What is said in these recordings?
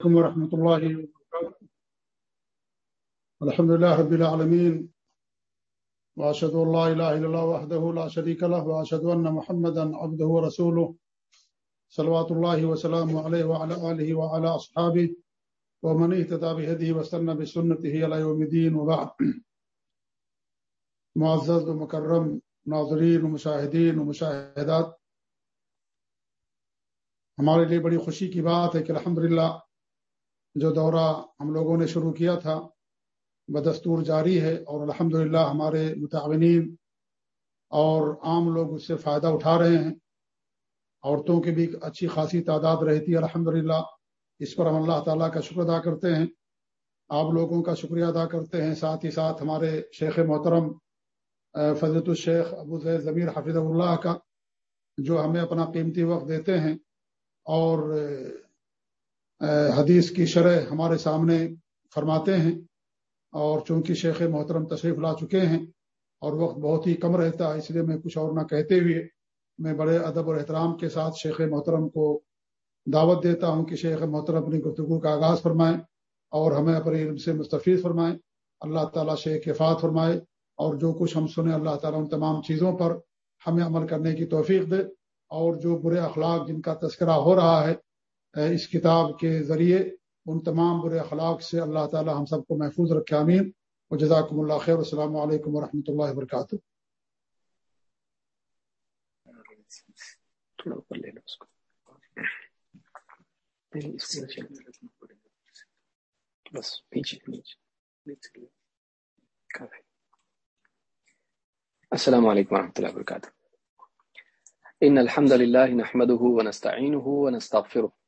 عليكم ورحمة الله وبركاته. الحمد لله رب العالمين، وأشهد أن لا إله إلا الله وحده لا شريك له، وأشهد أن محمدا عبده ورسوله. صلوات الله وسلامه عليه وعلى آله وعلى أصحابه، ومن اهتدى بهديه واستنى بسنته إلى يوم الدين وبعد. معزز ومكرم ناظرین و مشاہدین و مشاہدات، ہمارے لیے بڑی خوشی کی بات ہے کہ الحمدللہ جو دورہ ہم لوگوں نے شروع کیا تھا، بدستور جاری ہے اور الحمد ہمارے متعینین اور عام لوگ اس سے فائدہ اٹھا رہے ہیں۔ عورتوں کی بھی اچھی خاصی تعداد رہتی ہے الحمد اس پر ہم اللہ تعالیٰ کا شکر ادا کرتے ہیں۔ آپ لوگوں کا شکریہ ادا کرتے ہیں۔ ساتھ ہی ساتھ ہمارے شیخ محترم فضرت الشیخ ابو زید ضمیر حفظ اللہ کا، جو ہمیں اپنا قیمتی وقت دیتے ہیں اور حدیث کی شرح ہمارے سامنے فرماتے ہیں اور چونکہ شیخ محترم تشریف لا چکے ہیں اور وقت بہت ہی کم رہتا ہے، اس لیے میں کچھ اور نہ کہتے ہوئے میں بڑے ادب اور احترام کے ساتھ شیخ محترم کو دعوت دیتا ہوں کہ شیخ محترم اپنی گفتگو کا آغاز فرمائیں اور ہمیں اپنے علم سے مستفیض فرمائیں اللہ تعالیٰ شیخ فات فرمائے اور جو کچھ ہم سنیں اللہ تعالیٰ ان تمام چیزوں پر ہمیں عمل کرنے کی توفیق دے اور جو برے اخلاق جن کا تذکرہ ہو رہا ہے اس کتاب کے ذریعے ان تمام برے اخلاق سے اللہ تعالی ہم سب کو محفوظ رکھے امین و جزاکم اللہ خیر، السلام علیکم ورحمۃ اللہ وبرکاتہ۔ السلام علیکم ورحمۃ اللہ وبرکاتہ۔ ان الحمد لله نحمده ونستعينه ونستغفره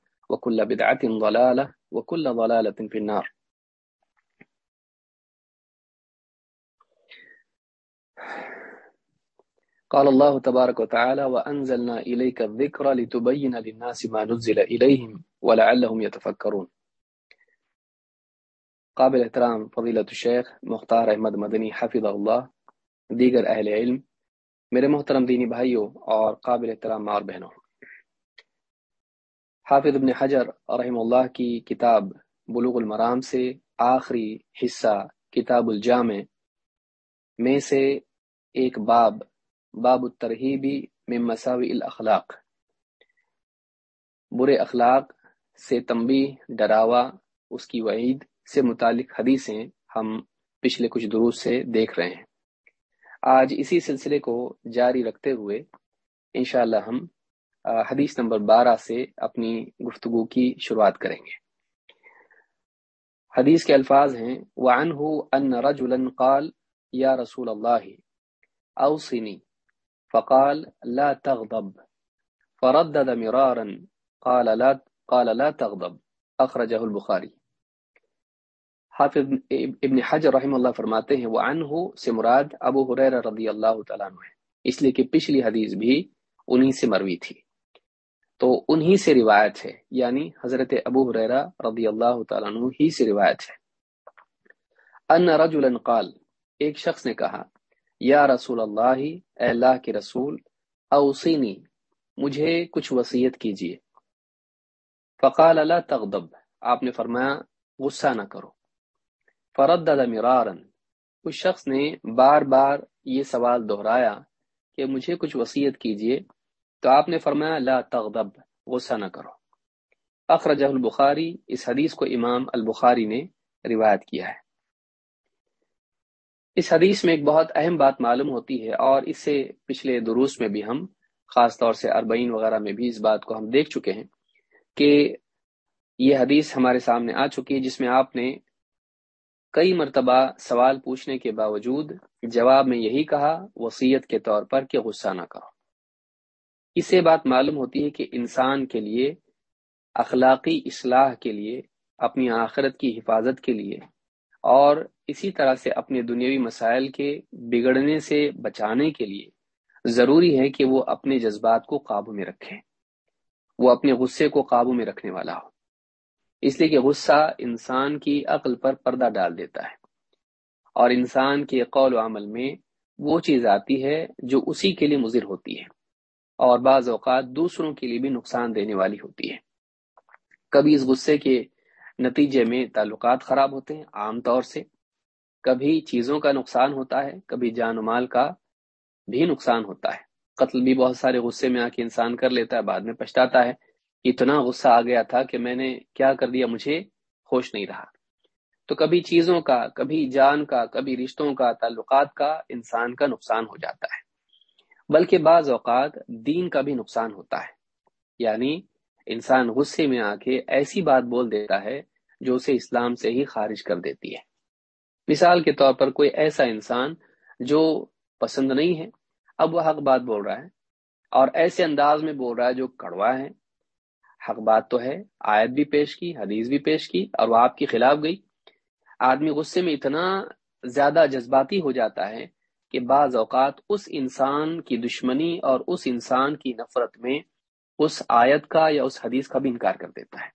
وكل بدعة ضلالة وكل ضلالة في النار. قال الله تبارك وتعالى وأنزلنا إليك الذكر لتبين للناس ما نزل إليهم ولعلهم يتفكرون. قابل احترام فضیلت الشیخ مختار احمد مدنی حفظ اللہ دیگر اہل علم، میرے محترم دینی بھائیوں اور قابل احترام اور بہنوں حافظ ابن حجر رحم اللہ کی کتاب بلوغ المرام سے آخری حصہ کتاب الجامع میں سے ایک باب باب الترحیبی من مساوی الاخلاق۔ برے اخلاق سے تنبی ڈراوا، اس کی وعید سے متعلق حدیثیں ہم پچھلے کچھ دروس سے دیکھ رہے ہیں۔ آج اسی سلسلے کو جاری رکھتے ہوئے انشاءاللہ ہم حدیث نمبر بارہ سے اپنی گفتگو کی شروعات کریں گے۔ حدیث کے الفاظ ہیں وَعَنْهُ أَنَّ رَجُلًا قَالْ يَا رَسُولَ اللَّهِ أَوْصِنِي فقال لا تغضب فردد مرارا قال لا, قال لا تغضب اخرجه البخاری۔ حافظ ابن حجر رحم اللہ فرماتے ہیں وہ انہو سے مراد ابو حریر رضی اللہ تعالیٰ عنہ ہے۔ اس لیے کہ پچھلی حدیث بھی انہی سے مروی تھی۔ تو انہی سے روایت ہے یعنی حضرت ابو حریرہ رضی اللہ تعالیٰ عنہ ہی سے روایت ہے۔ ان رجلا قال، ایک شخص نے کہا، یا رسول اللہ، اے اللہ کے رسول اوسینی مجھے کچھ وصیت کیجیے۔ فقال، لا تغضب۔ آپ نے فرمایا، غصہ نہ کرو۔ فردد مرارا اس شخص نے بار بار یہ سوال دہرایا کہ مجھے کچھ وصیت کیجیے۔ تو آپ نے فرمایا، لا تغضب، غصہ نہ کرو۔ اخرجہ البخاری، اس حدیث کو امام البخاری نے روایت کیا ہے۔ اس حدیث میں ایک بہت اہم بات معلوم ہوتی ہے اور اس سے پچھلے دروس میں بھی ہم، خاص طور سے اربعین وغیرہ میں بھی اس بات کو ہم دیکھ چکے ہیں کہ یہ حدیث ہمارے سامنے آ چکی ہے، جس میں آپ نے کئی مرتبہ سوال پوچھنے کے باوجود جواب میں یہی کہا، وصیت کے طور پر کہ غصہ نہ کرو۔ اس سے بات معلوم ہوتی ہے کہ انسان کے لیے، اخلاقی اصلاح کے لیے، اپنی آخرت کی حفاظت کے لیے، اور اسی طرح سے اپنے دنیاوی مسائل کے بگڑنے سے بچانے کے لیے ضروری ہے کہ وہ اپنے جذبات کو قابو میں رکھے وہ اپنے غصے کو قابو میں رکھنے والا ہو۔ اس لیے کہ غصہ انسان کی عقل پر پردہ ڈال دیتا ہے۔ اور انسان کے قول و عمل میں وہ چیز آتی ہے جو اسی کے لیے مضر ہوتی ہے۔ اور بعض اوقات دوسروں کے لیے بھی نقصان دینے والی ہوتی ہے۔ کبھی اس غصے کے نتیجے میں تعلقات خراب ہوتے ہیں عام طور سے۔ کبھی چیزوں کا نقصان ہوتا ہے، کبھی جان و مال کا بھی نقصان ہوتا ہے۔ قتل بھی بہت سارے غصے میں آ کے انسان کر لیتا ہے، بعد میں پچھتاتا ہے۔ اتنا غصہ آ گیا تھا کہ میں نے کیا کر دیا، مجھے خوش نہیں رہا۔ تو کبھی چیزوں کا، کبھی جان کا، کبھی رشتوں کا، تعلقات کا انسان کا نقصان ہو جاتا ہے۔ بلکہ بعض اوقات دین کا بھی نقصان ہوتا ہے۔ یعنی انسان غصے میں آ کے ایسی بات بول دیتا ہے جو اسے اسلام سے ہی خارج کر دیتی ہے۔ مثال کے طور پر کوئی ایسا انسان جو پسند نہیں ہے، اب وہ حق بات بول رہا ہے اور ایسے انداز میں بول رہا ہے جو کڑوا ہے۔ حق بات تو ہے، آیت بھی پیش کی، حدیث بھی پیش کی اور وہ آپ کے خلاف گئی۔ آدمی غصے میں اتنا زیادہ جذباتی ہو جاتا ہے کہ بعض اوقات اس انسان کی دشمنی اور اس انسان کی نفرت میں اس آیت کا یا اس حدیث کا بھی انکار کر دیتا ہے۔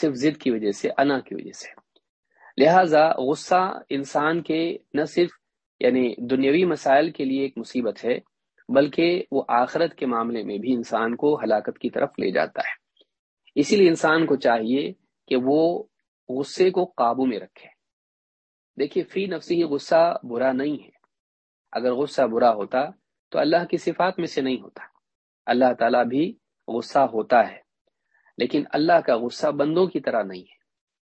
صرف ضد کی وجہ سے، انا کی وجہ سے۔ لہذا غصہ انسان کے نہ صرف یعنی دنیاوی مسائل کے لیے ایک مصیبت ہے، بلکہ وہ آخرت کے معاملے میں بھی انسان کو ہلاکت کی طرف لے جاتا ہے۔ اسی لیے انسان کو چاہیے کہ وہ غصے کو قابو میں رکھے۔ دیکھیے، فی نفسی غصہ برا نہیں ہے۔ اگر غصہ برا ہوتا تو اللہ کی صفات میں سے نہیں ہوتا۔ اللہ تعالیٰ بھی غصہ ہوتا ہے، لیکن اللہ کا غصہ بندوں کی طرح نہیں ہے۔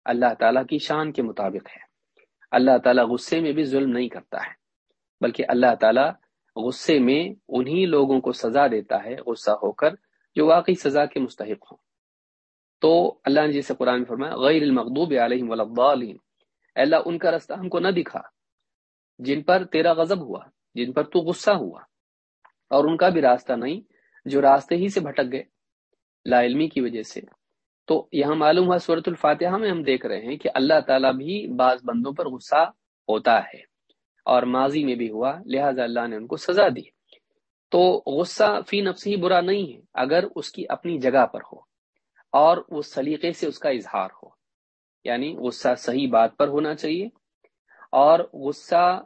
اللہ تعالیٰ کی شان کے مطابق ہے۔ اللہ تعالیٰ غصے میں بھی ظلم نہیں کرتا ہے، بلکہ اللہ تعالیٰ غصے میں انہی لوگوں کو سزا دیتا ہے، غصہ ہو کر جو واقعی سزا کے مستحق ہوں۔ تو اللہ نے جیسے قرآن فرمایا، غیر المغضوب علیہم والضالین اللہ، ان کا رستہ ہم کو نہ دکھا، جن پر تیرا غضب ہوا۔ جن پر تو غصہ ہوا۔ اور ان کا بھی راستہ نہیں، جو راستے ہی سے بھٹک گئے لا علمی کی وجہ سے۔ تو یہاں معلوم ہوا صورت الفاتحہ میں ہم دیکھ رہے ہیں کہ اللہ تعالیٰ بھی بعض بندوں پر غصہ ہوتا ہے اور ماضی میں بھی ہوا، لہذا اللہ نے ان کو سزا دی۔ تو غصہ فی نفس ہی برا نہیں ہے، اگر اس کی اپنی جگہ پر ہو اور اس سلیقے سے اس کا اظہار ہو۔ یعنی غصہ صحیح بات پر ہونا چاہیے اور غصہ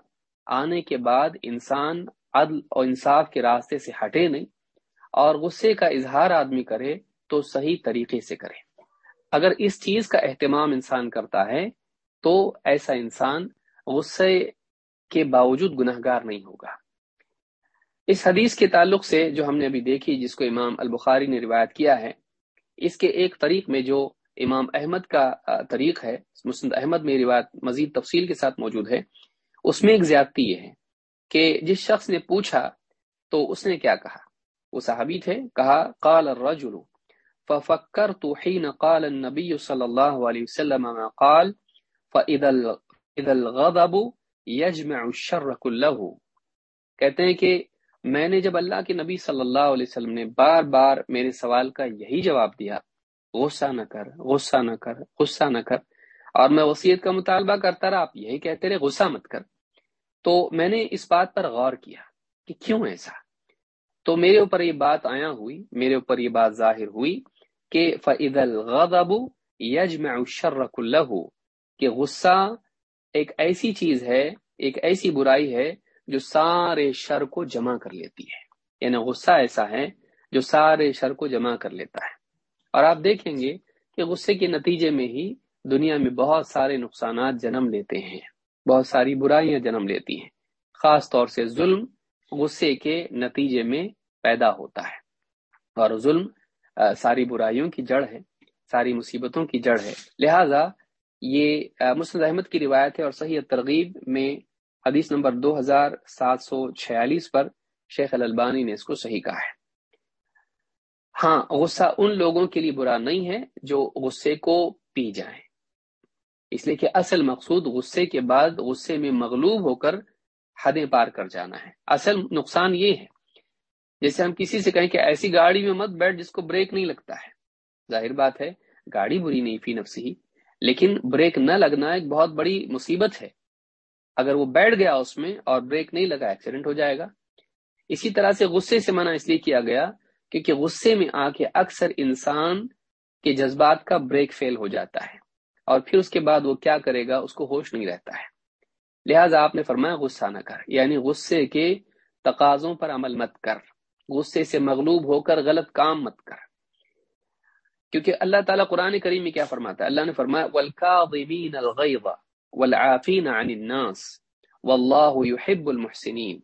آنے کے بعد انسان عدل اور انصاف کے راستے سے ہٹے نہیں اور غصے کا اظہار آدمی کرے تو صحیح طریقے سے کرے۔ اگر اس چیز کا اہتمام انسان کرتا ہے تو ایسا انسان غصے کے باوجود گناہ گار نہیں ہوگا۔ اس حدیث کے تعلق سے جو ہم نے ابھی دیکھی، جس کو امام البخاری نے روایت کیا ہے، اس کے ایک طریق میں جو امام احمد کا طریق ہے، مسند احمد میں روایت مزید تفصیل کے ساتھ موجود ہے۔ اس میں ایک زیادتی یہ ہے کہ جس شخص نے پوچھا تو اس نے کیا کہا؟ وہ صحابی تھے، کہا، قال الرجل ففكرت حين قال النبي صلى الله عليه وسلم ما قال، فاذا الغضب يجمع الشر كله کہتے ہیں کہ میں نے جب اللہ کے نبی صلی اللہ علیہ وسلم نے بار بار میرے سوال کا یہی جواب دیا، غصہ نہ کر، غصہ نہ کر، غصہ نہ کر اور میں وصیت کا مطالبہ کرتا رہا، آپ یہی کہتے رہے، غصہ مت کر۔ تو میں نے اس بات پر غور کیا کہ کیوں ایسا؟ تو میرے اوپر یہ بات آیا ہوئی، میرے اوپر یہ بات ظاہر ہوئی کہ فعد الغضب یجمع الشر كله، کہ غصہ ایک ایسی چیز ہے، ایک ایسی برائی ہے جو سارے شر کو جمع کر لیتی ہے۔ یعنی غصہ ایسا ہے جو سارے شر کو جمع کر لیتا ہے۔ اور آپ دیکھیں گے کہ غصے کے نتیجے میں ہی دنیا میں بہت سارے نقصانات جنم لیتے ہیں، بہت ساری برائیاں جنم لیتی ہیں۔ خاص طور سے ظلم غصے کے نتیجے میں پیدا ہوتا ہے۔ اور ظلم ساری برائیوں کی جڑ ہے، ساری مصیبتوں کی جڑ ہے۔ لہذا یہ مسند احمد کی روایت ہے اور صحیح ترغیب میں حدیث نمبر دو ہزار سات سو چھیالیس پر شیخ الالبانی نے اس کو صحیح کہا ہے۔ ہاں غصہ ان لوگوں کے لیے برا نہیں ہے جو غصے کو پی جائیں۔ اس لیے کہ اصل مقصود غصے کے بعد غصے میں مغلوب ہو کر حدیں پار کر جانا ہے۔ اصل نقصان یہ ہے۔ جیسے ہم کسی سے کہیں کہ ایسی گاڑی میں مت بیٹھ جس کو بریک نہیں لگتا ہے۔ ظاہر بات ہے، گاڑی بری نہیں فی نفسی ہی لیکن بریک نہ لگنا ایک بہت بڑی مصیبت ہے۔ اگر وہ بیٹھ گیا اس میں اور بریک نہیں لگا ایکسیڈنٹ ہو جائے گا۔ اسی طرح سے غصے سے منع اس لیے کیا گیا کیونکہ غصے میں آ کے اکثر انسان کے جذبات کا بریک فیل ہو جاتا ہے۔ اور پھر اس کے بعد وہ کیا کرے گا؟ اس کو ہوش نہیں رہتا ہے۔ لہٰذا آپ نے فرمایا، غصہ نہ کر۔ یعنی غصے کے تقاضوں پر عمل مت کر۔ غصے سے مغلوب ہو کر غلط کام مت کر۔ کیونکہ اللہ تعالیٰ قرآن کریم میں کیا فرماتا ہے؟ اللہ نے فرمایا والکاظمین الغیظ والعافین عن الناس واللہ يحب المحسنین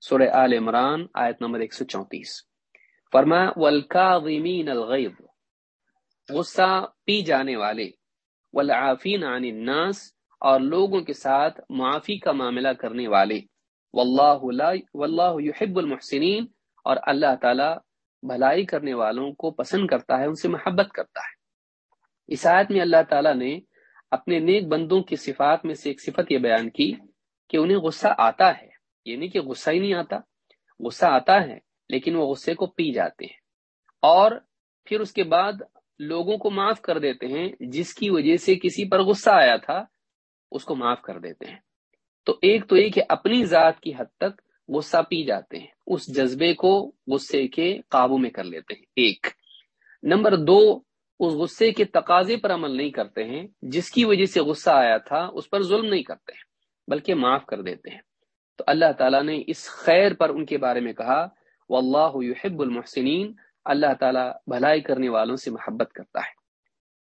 سورہ آل عمران، آیت نمبر 134 فرمایا والکاظمین الغیظ غصہ پی جانے والے والعافین عن الناس اور لوگوں کے ساتھ معافی کا معاملہ کرنے والے۔ واللہ لا واللہ يحب المحسنین اور اللہ تعالی بھلائی کرنے والوں کو پسند کرتا ہے، ان سے محبت کرتا ہے۔ اس آیت میں اللہ تعالیٰ نے اپنے نیک بندوں کی صفات میں سے ایک صفت یہ بیان کی کہ انہیں غصہ آتا ہے۔ یہ نہیں کہ غصہ ہی نہیں آتا۔ غصہ آتا ہے، لیکن وہ غصے کو پی جاتے ہیں۔ اور پھر اس کے بعد لوگوں کو معاف کر دیتے ہیں، جس کی وجہ سے کسی پر غصہ آیا تھا، اس کو معاف کر دیتے ہیں۔ تو ایک تو یہ کہ اپنی ذات کی حد تک غصہ پی جاتے ہیں، اس جذبے کو غصے کے قابو میں کر لیتے ہیں۔ ایک۔ نمبر دو، اس غصے کے تقاضے پر عمل نہیں کرتے ہیں، جس کی وجہ سے غصہ آیا تھا، اس پر ظلم نہیں کرتے ہیں، بلکہ معاف کر دیتے ہیں۔ تو اللہ تعالیٰ نے اس خیر پر ان کے بارے میں کہا، واللہ يحب المحسنین اللہ تعالیٰ بھلائی کرنے والوں سے محبت کرتا ہے۔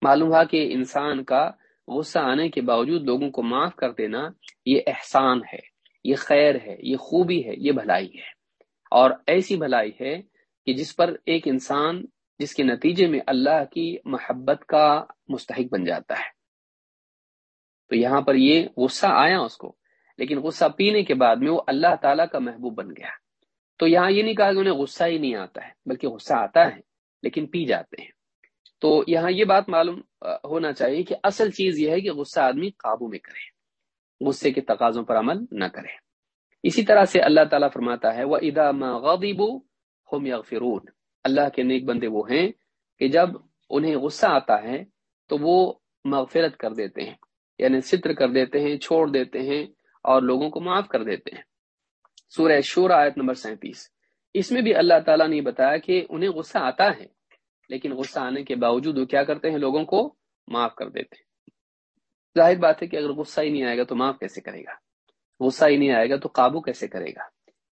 معلوم ہوا کہ انسان کا غصہ آنے کے باوجود لوگوں کو معاف کر دینا یہ احسان ہے، یہ خیر ہے، یہ خوبی ہے، یہ بھلائی ہے۔ اور ایسی بھلائی ہے کہ جس پر ایک انسان، جس کے نتیجے میں اللہ کی محبت کا مستحق بن جاتا ہے۔ تو یہاں پر یہ غصہ آیا اس کو، لیکن غصہ پینے کے بعد میں وہ اللہ تعالیٰ کا محبوب بن گیا۔ تو یہاں یہ نہیں کہا کہ انہیں غصہ ہی نہیں آتا ہے، بلکہ غصہ آتا ہے، لیکن پی جاتے ہیں۔ تو یہاں یہ بات معلوم ہونا چاہیے کہ اصل چیز یہ ہے کہ غصہ آدمی قابو میں کرے، غصے کے تقاضوں پر عمل نہ کرے۔ اسی طرح سے اللہ تعالیٰ فرماتا ہے وہ ادا ہوم یا فرون اللہ کے نیک بندے وہ ہیں کہ جب انہیں غصہ آتا ہے تو وہ مغفرت کر دیتے ہیں یعنی ستر کر دیتے ہیں، چھوڑ دیتے ہیں اور لوگوں کو معاف کر دیتے ہیں۔ سورہ شور آیت نمبر سینتیس۔ اس میں بھی اللہ تعالیٰ نے بتایا کہ انہیں غصہ آتا ہے، لیکن غصہ آنے کے باوجود وہ کیا کرتے ہیں؟ لوگوں کو معاف کر دیتے ہیں۔ ظاہر بات ہے کہ اگر غصہ ہی نہیں آئے گا تو معاف کیسے کرے گا؟ غصہ ہی نہیں آئے گا تو قابو کیسے کرے گا؟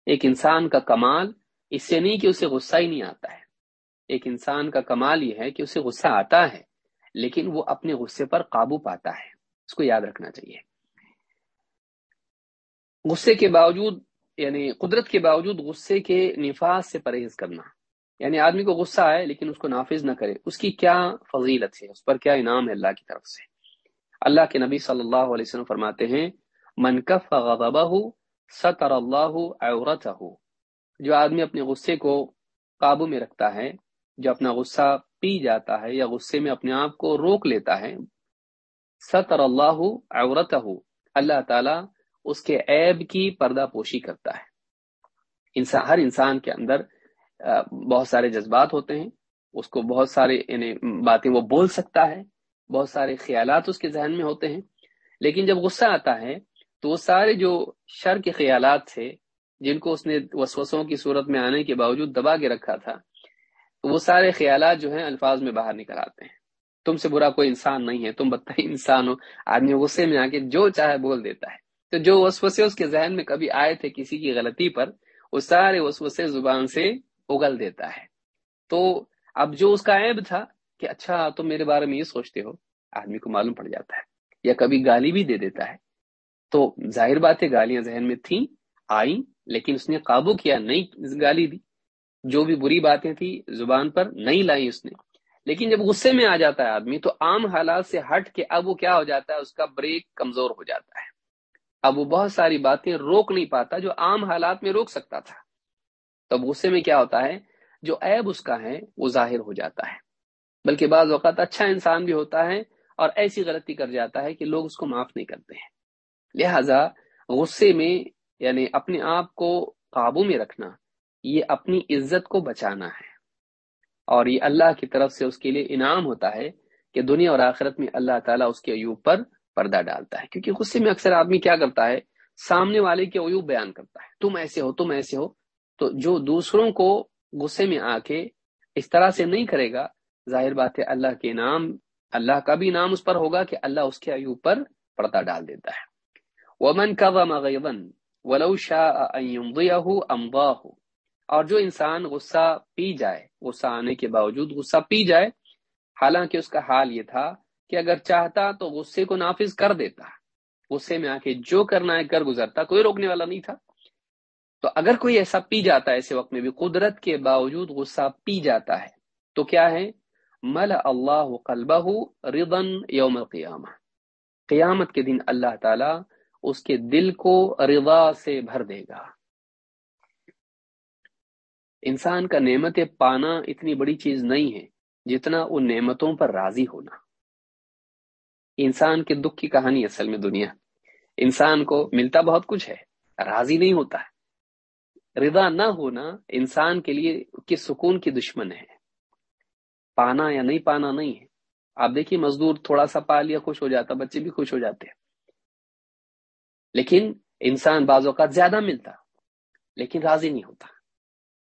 ایک انسان کا کمال اس سے نہیں کہ اسے غصہ ہی نہیں آتا ہے۔ ایک انسان کا کمال یہ ہے کہ اسے غصہ آتا ہے، لیکن وہ اپنے غصے پر قابو پاتا ہے۔ اس کو یاد رکھنا چاہیے۔ غصے کے باوجود یعنی قدرت کے باوجود غصے کے نفاذ سے پرہیز کرنا۔ یعنی آدمی کو غصہ آئے لیکن اس کو نافذ نہ کرے۔ اس کی کیا فضیلت ہے؟ اس پر کیا انعام ہے اللہ کی طرف سے؟ اللہ کے نبی صلی اللہ علیہ وسلم فرماتے ہیں، من کف غضبہ ستر اللہ عورتہ جو آدمی اپنے غصے کو قابو میں رکھتا ہے، جو اپنا غصہ پی جاتا ہے یا غصے میں اپنے آپ کو روک لیتا ہے، ستر اللہ عورتہ۔ اللہ تعالی اس کے عیب کی پردہ پوشی کرتا ہے۔ انسان ہر انسان کے اندر بہت سارے جذبات ہوتے ہیں۔ اس کو بہت سارے یعنی باتیں وہ بول سکتا ہے۔ بہت سارے خیالات اس کے ذہن میں ہوتے ہیں۔ لیکن جب غصہ آتا ہے، تو وہ سارے جو شر کے خیالات تھے، جن کو اس نے وسوسوں کی صورت میں آنے کے باوجود دبا کے رکھا تھا، وہ سارے خیالات جو ہیں الفاظ میں باہر نکل آتے ہیں۔ تم سے برا کوئی انسان نہیں ہے، تم بتا انسان ہو۔ آدمی غصے میں آ کے جو چاہے بول دیتا ہے۔ تو جو وسوسے اس کے ذہن میں کبھی آئے تھے کسی کی غلطی پر، وہ سارے وسوسے زبان سے اگل دیتا ہے۔ تو اب جو اس کا عیب تھا کہ اچھا تم میرے بارے میں یہ سوچتے ہو، آدمی کو معلوم پڑ جاتا ہے یا کبھی گالی بھی دے دیتا ہے۔ تو ظاہر بات ہے، گالیاں ذہن میں تھیں، آئیں، لیکن اس نے قابو کیا نئی گالی دی۔ جو بھی بری باتیں تھی زبان پر، نہیں لائی اس نے۔ لیکن جب غصے میں آ جاتا ہے آدمی، تو عام حالات سے ہٹ کے اب وہ کیا ہو جاتا ہے، اس کا بریک کمزور ہو جاتا ہے۔ اب وہ بہت ساری باتیں روک نہیں پاتا جو عام حالات میں روک سکتا تھا۔ تو غصے میں کیا ہوتا ہے؟ جو عیب اس کا ہے، وہ ظاہر ہو جاتا ہے۔ بلکہ بعض اوقات اچھا انسان بھی ہوتا ہے اور ایسی غلطی کر جاتا ہے کہ لوگ اس کو معاف نہیں کرتے ہیں۔ لہذا غصے میں یعنی اپنے آپ کو قابو میں رکھنا، یہ اپنی عزت کو بچانا ہے۔ اور یہ اللہ کی طرف سے اس کے لیے انعام ہوتا ہے کہ دنیا اور آخرت میں اللہ تعالیٰ اس کے عیوب پر پردہ ڈالتا ہے۔ کیونکہ غصے میں اکثر آدمی کیا کرتا ہے؟ سامنے والے کے عیوب بیان کرتا ہے۔ تم ایسے ہو، تم ایسے ہو۔ تو جو دوسروں کو غصے میں آ کے اس طرح سے نہیں کرے گا، ظاہر بات ہے اللہ کے نام، اللہ کا بھی نام اس پر ہوگا کہ اللہ اس کے ایوب پر پردہ ڈال دیتا ہے۔ ومن كظم غيظا ولو شاء ان اور جو انسان غصہ پی جائے، غصہ آنے کے باوجود غصہ پی جائے، حالانکہ اس کا حال یہ تھا کہ اگر چاہتا تو غصے کو نافذ کر دیتا۔ غصے میں آ کے جو کرنا ہے کر گزرتا، کوئی روکنے والا نہیں تھا۔ تو اگر کوئی ایسا پی جاتا ہے ایسے وقت میں بھی، قدرت کے باوجود غصہ پی جاتا ہے، تو کیا ہے؟ مل اللہ قلبہ ردن یوم القیامہ۔ قیامت کے دن اللہ تعالی اس کے دل کو رضا سے بھر دے گا۔ انسان کا نعمت پانا اتنی بڑی چیز نہیں ہے جتنا ان نعمتوں پر راضی ہونا۔ انسان کے دکھ کی کہانی اصل میں دنیا انسان کو ملتا بہت کچھ ہے، راضی نہیں ہوتا ہے۔ رضا نہ ہونا انسان کے لیے کس سکون کی دشمن ہے۔ پانا یا نہیں پانا نہیں ہے۔ آپ دیکھیے مزدور تھوڑا سا پا لیا، خوش ہو جاتا، بچے بھی خوش ہو جاتے ہیں۔ لیکن انسان بعض اوقات زیادہ ملتا، لیکن راضی نہیں ہوتا۔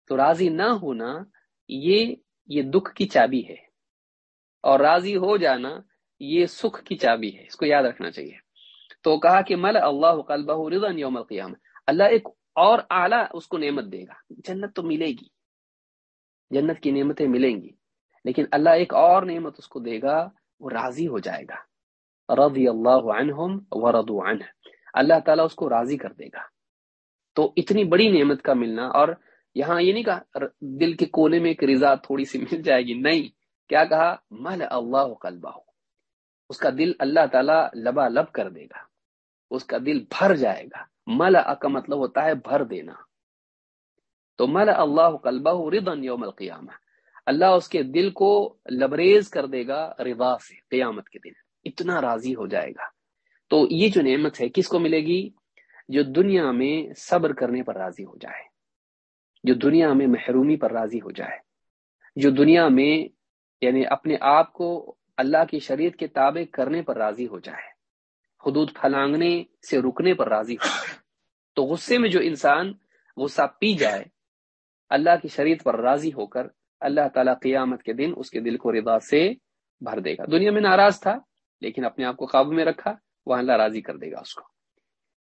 تو راضی نہ ہونا یہ یہ دکھ کی چابی ہے۔ اور راضی ہو جانا یہ سکھ کی چابی ہے، اس کو یاد رکھنا چاہیے۔ تو کہا کہ مل اللہ قلبہ رضا یوم القیام اللہ ایک اور اعلیٰ اس کو نعمت دے گا۔ جنت تو ملے گی۔ جنت کی نعمتیں ملیں گی، لیکن اللہ ایک اور نعمت اس کو دے گا، وہ راضی ہو جائے گا۔ رضی اللہ عنہم ورضوا عنہ، اللہ تعالیٰ اس کو راضی کر دے گا۔ تو اتنی بڑی نعمت کا ملنا، اور یہاں یہ نہیں کہا، دل کے کونے میں ایک رضا تھوڑی سی مل جائے گی، نہیں۔ کیا کہا؟ مل اللہ قلبہ۔ اس کا دل اللہ تعالیٰ لبا لب کر دے گا۔ اس کا دل بھر جائے گا۔ مل کا مطلب ہوتا ہے بھر دینا۔ تو مل اللہ قلبہ ردن یوم القیامہ۔ اللہ اس کے دل کو لبریز کر دے گا رضا سے قیامت کے دن۔ اتنا راضی ہو جائے گا۔ تو یہ جو نعمت ہے، کس کو ملے گی؟ جو دنیا میں صبر کرنے پر راضی ہو جائے۔ جو دنیا میں محرومی پر راضی ہو جائے۔ جو دنیا میں یعنی اپنے آپ کو اللہ کی شریعت کے تابع کرنے پر راضی ہو جائے۔ حدود پھلانگنے سے رکنے پر راضی ہو۔ جائے تو غصے میں جو انسان غصہ پی جائے، اللہ کی شریعت پر راضی ہو کر اللہ تعالیٰ قیامت کے دن اس کے دل کو رضا سے بھر دے گا۔ دنیا میں ناراض تھا، لیکن اپنے آپ کو قابو میں رکھا وہ اللہ راضی کر دے گا اس کو۔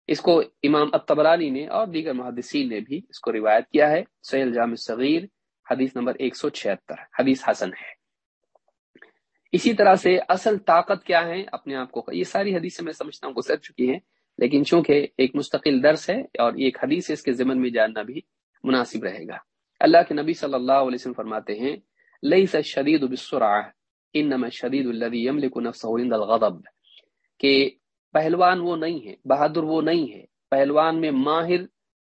اس کو امام اتبرانی نے اور دیگر محدثین نے بھی اس کو روایت کیا ہے۔ سہیل جامع صغیر حدیث نمبر 176 حدیث حسن ہے۔ اسی طرح سے اصل طاقت کیا ہے اپنے آپ کو؟ یہ ساری حدیث میں سمجھتا ہوں گزر چکی ہیں، لیکن چونکہ ایک مستقل درس ہے اور ایک حدیث ہے، اس کے ضمن میں جاننا بھی مناسب رہے گا۔ اللہ کے نبی صلی اللہ علیہ وسلم فرماتے ہیں لئی شدید انما شدید الذي يملك نفسه عند الغضب۔ کہ پہلوان وہ نہیں ہے، بہادر وہ نہیں ہے، پہلوان میں ماہر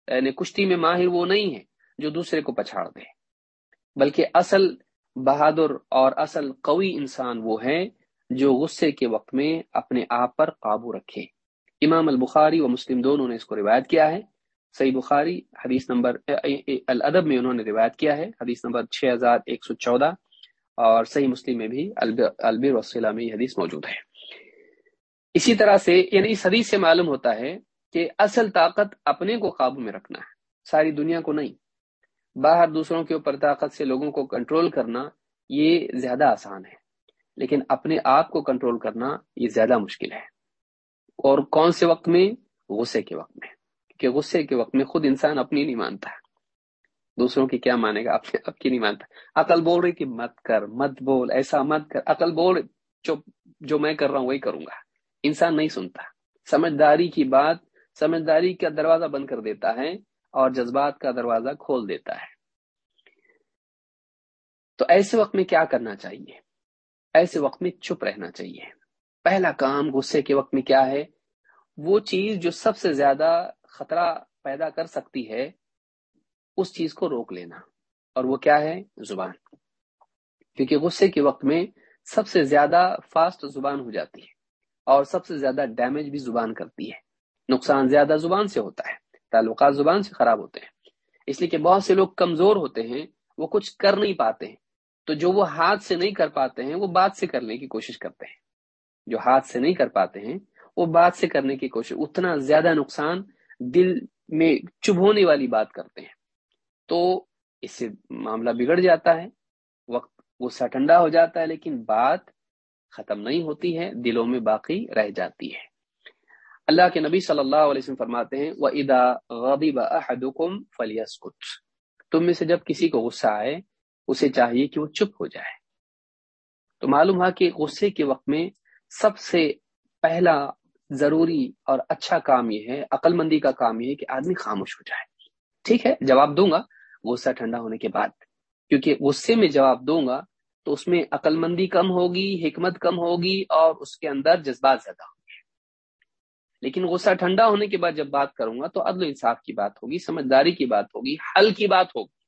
یعنی کشتی میں ماہر وہ نہیں ہے جو دوسرے کو پچھاڑ دے۔ بلکہ اصل بہادر اور اصل قوی انسان وہ ہے جو غصے کے وقت میں اپنے آپ پر قابو رکھے۔ امام البخاری و مسلم دونوں نے اس کو روایت کیا ہے۔ صحیح بخاری حدیث نمبر الادب میں انہوں نے روایت کیا ہے۔ حدیث نمبر 6114 اور صحیح مسلم میں بھی البر وسلم میں یہ حدیث موجود ہے۔ اسی طرح سے یعنی اس حدیث سے معلوم ہوتا ہے کہ اصل طاقت اپنے کو قابو میں رکھنا ہے۔ ساری دنیا کو نہیں۔ باہر دوسروں کے اوپر طاقت سے لوگوں کو کنٹرول کرنا یہ زیادہ آسان ہے۔ لیکن اپنے آپ کو کنٹرول کرنا یہ زیادہ مشکل ہے۔ اور کون سے وقت میں؟ غصے کے وقت میں۔ کہ غصے کے وقت میں خود انسان اپنی نہیں مانتا۔ دوسروں کی کیا مانے گا؟ آپ کی نہیں مانتا۔ عقل بول رہی کہ مت کر، مت بول، ایسا مت کر۔ عقل بول جو جو میں کر رہا ہوں وہی کروں گا۔ انسان نہیں سنتا۔ سمجھداری کی بات، سمجھداری کا دروازہ بند کر دیتا ہے۔ اور جذبات کا دروازہ کھول دیتا ہے۔ تو ایسے وقت میں کیا کرنا چاہیے؟ ایسے وقت میں چپ رہنا چاہیے۔ پہلا کام غصے کے وقت میں کیا ہے؟ وہ چیز جو سب سے زیادہ خطرہ پیدا کر سکتی ہے، اس چیز کو روک لینا۔ اور وہ کیا ہے؟ زبان۔ کیونکہ غصے کے وقت میں سب سے زیادہ فاسٹ زبان ہو جاتی ہے اور سب سے زیادہ ڈیمیج بھی زبان کرتی ہے۔ نقصان زیادہ زبان سے ہوتا ہے۔ تعلقات زبان سے خراب ہوتے ہیں۔ اس لیے کہ بہت سے لوگ کمزور ہوتے ہیں، وہ کچھ کر نہیں پاتے۔ ہیں تو جو وہ ہاتھ سے نہیں کر پاتے ہیں، وہ بات سے کرنے کی کوشش کرتے ہیں۔ جو ہاتھ سے نہیں کر پاتے ہیں، وہ بات سے کرنے کی کوشش، اتنا زیادہ نقصان دل میں چبھونے والی بات کرتے ہیں۔ تو اس سے معاملہ بگڑ جاتا ہے، وقت غصہ ٹھنڈا ہو جاتا ہے، لیکن بات ختم نہیں ہوتی ہے، دلوں میں باقی رہ جاتی ہے۔ اللہ کے نبی صلی اللہ علیہ وسلم فرماتے ہیں وہ ادا غبی فلیسکت تم میں سے جب کسی کو غصہ آئے، اسے چاہیے کہ وہ چپ ہو جائے۔ تو معلوم ہوا کہ غصے کے وقت میں سب سے پہلا ضروری اور اچھا کام یہ ہے، عقل مندی کا کام یہ ہے کہ آدمی خاموش ہو جائے۔ ٹھیک ہے، جواب دوں گا غصہ ٹھنڈا ہونے کے بعد۔ کیونکہ غصے میں جواب دوں گا تو اس میں عقل مندی کم ہوگی، حکمت کم ہوگی اور اس کے اندر جذبات زیادہ ہوں۔ لیکن غصہ ٹھنڈا ہونے کے بعد جب بات کروں گا تو عدل و انصاف کی بات ہوگی، سمجھداری کی بات ہوگی، حل کی بات ہوگی۔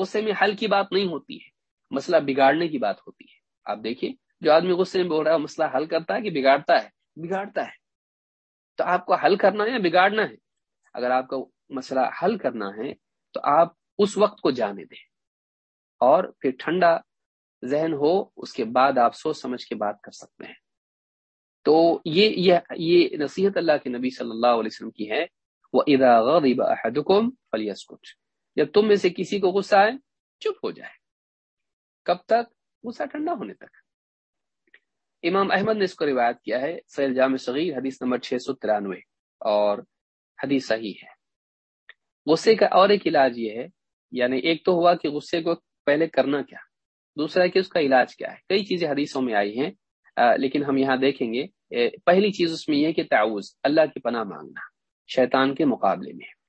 غصے میں حل کی بات نہیں ہوتی ہے، مسئلہ بگاڑنے کی بات ہوتی ہے۔ آپ دیکھیے، جو آدمی غصے میں بول رہا ہے، مسئلہ حل کرتا ہے کہ بگاڑتا ہے؟ بگاڑتا ہے۔ تو آپ کو حل کرنا ہے یا بگاڑنا ہے؟ اگر آپ کو مسئلہ حل کرنا ہے تو آپ اس وقت کو جانے دیں۔ اور پھر ٹھنڈا ذہن ہو، اس کے بعد آپ سوچ سمجھ کے بات کر سکتے ہیں۔ تو یہ یہ یہ نصیحت اللہ کے نبی صلی اللہ علیہ وسلم کی ہے وہ ادا غم فلیس کچھ جب تم میں سے کسی کو غصہ آئے، چپ ہو جائے۔ کب تک؟ غصہ ٹھنڈا ہونے تک۔ امام احمد نے اس کو روایت کیا ہے، سیل جامع صغیر، حدیث نمبر چھ سو ترانوے۔ اور حدیث صحیح ہے۔ غصے کا اور ایک علاج یہ ہے یعنی ایک تو ہوا کہ غصے کو پہلے کرنا کیا، دوسرا کہ اس کا علاج کیا ہے۔ کئی چیزیں حدیثوں میں آئی ہیں لیکن ہم یہاں دیکھیں گے پہلی چیز اس میں یہ کہ تعوض اللہ کی پناہ مانگنا، شیطان کے مقابلے میں۔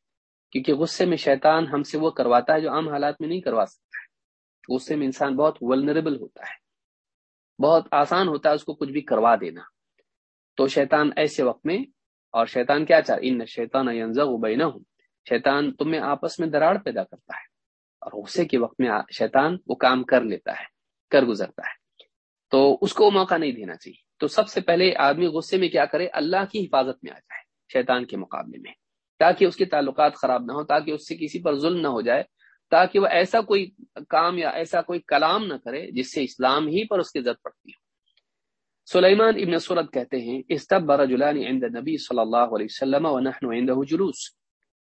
کیونکہ غصے میں شیطان ہم سے وہ کرواتا ہے جو عام حالات میں نہیں کروا سکتا ہے۔ غصے میں انسان بہت ولنریبل ہوتا ہے۔ بہت آسان ہوتا ہے اس کو کچھ بھی کروا دینا۔ تو شیطان ایسے وقت میں، اور شیطان کیا چاہ ان شیطان بینا ہوں شیطان تم میں آپس میں دراڑ پیدا کرتا ہے۔ اور غصے کے وقت میں شیطان وہ کام کر لیتا ہے، کر گزرتا ہے۔ تو اس کو موقع نہیں دینا چاہیے۔ تو سب سے پہلے آدمی غصے میں کیا کرے؟ اللہ کی حفاظت میں آ جائے، شیطان کے مقابلے میں۔ تاکہ اس کے تعلقات خراب نہ ہو تاکہ اس سے کسی پر ظلم نہ ہو جائے، تاکہ وہ ایسا کوئی کام یا ایسا کوئی کلام نہ کرے جس سے اسلام ہی پر اس کی زد پڑتی ہو۔ سلیمان ابن سورت کہتے ہیں استب رجلان عند نبی صلی اللہ علیہ وسلم ونحن عنده جلوس۔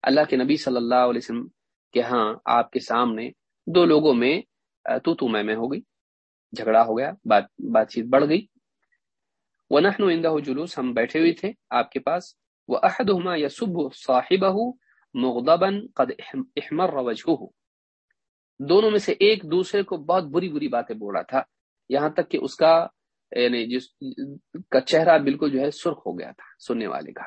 اللہ کے نبی صلی اللہ علیہ وسلم کہ ہاں آپ کے سامنے دو لوگوں میں تو تو میں میں ہو گئی۔ جھگڑا ہو گیا، بات بات چیت بڑھ گئی۔ وہ نہ جلوس ہم بیٹھے ہوئے تھے آپ کے پاس۔ وہ عہدہ یا سب صاحب مغدبن قد احمر وجہ دونوں میں سے ایک دوسرے کو بہت بری بری باتیں بول رہا تھا۔ یہاں تک کہ اس کا یعنی جس، کا چہرہ بالکل جو ہے سرخ ہو گیا تھا سننے والے کا۔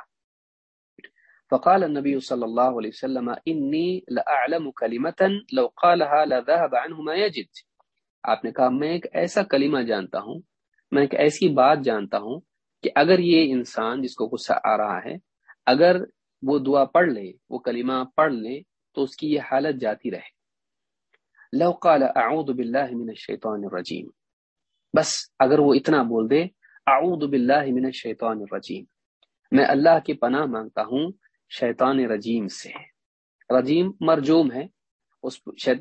فقال النبي صلى الله عليه وسلم اني لاعلم كلمه لو قالها لذهب عنه ما يجد۔ آپ نے کہا، میں ایک ایسا کلمہ جانتا ہوں، میں ایک ایسی بات جانتا ہوں کہ اگر یہ انسان جس کو غصہ آ رہا ہے، اگر وہ دعا پڑھ لے، وہ کلمہ پڑھ لے، تو اس کی یہ حالت جاتی رہے۔ لو قال اعوذ باللہ من الشیطان الرجیم۔ بس اگر وہ اتنا بول دے، اعوذ باللہ من الشیطان الرجیم۔ میں اللہ کی پناہ مانگتا ہوں شیطان رجیم سے۔ رجیم مرجوم ہے، اس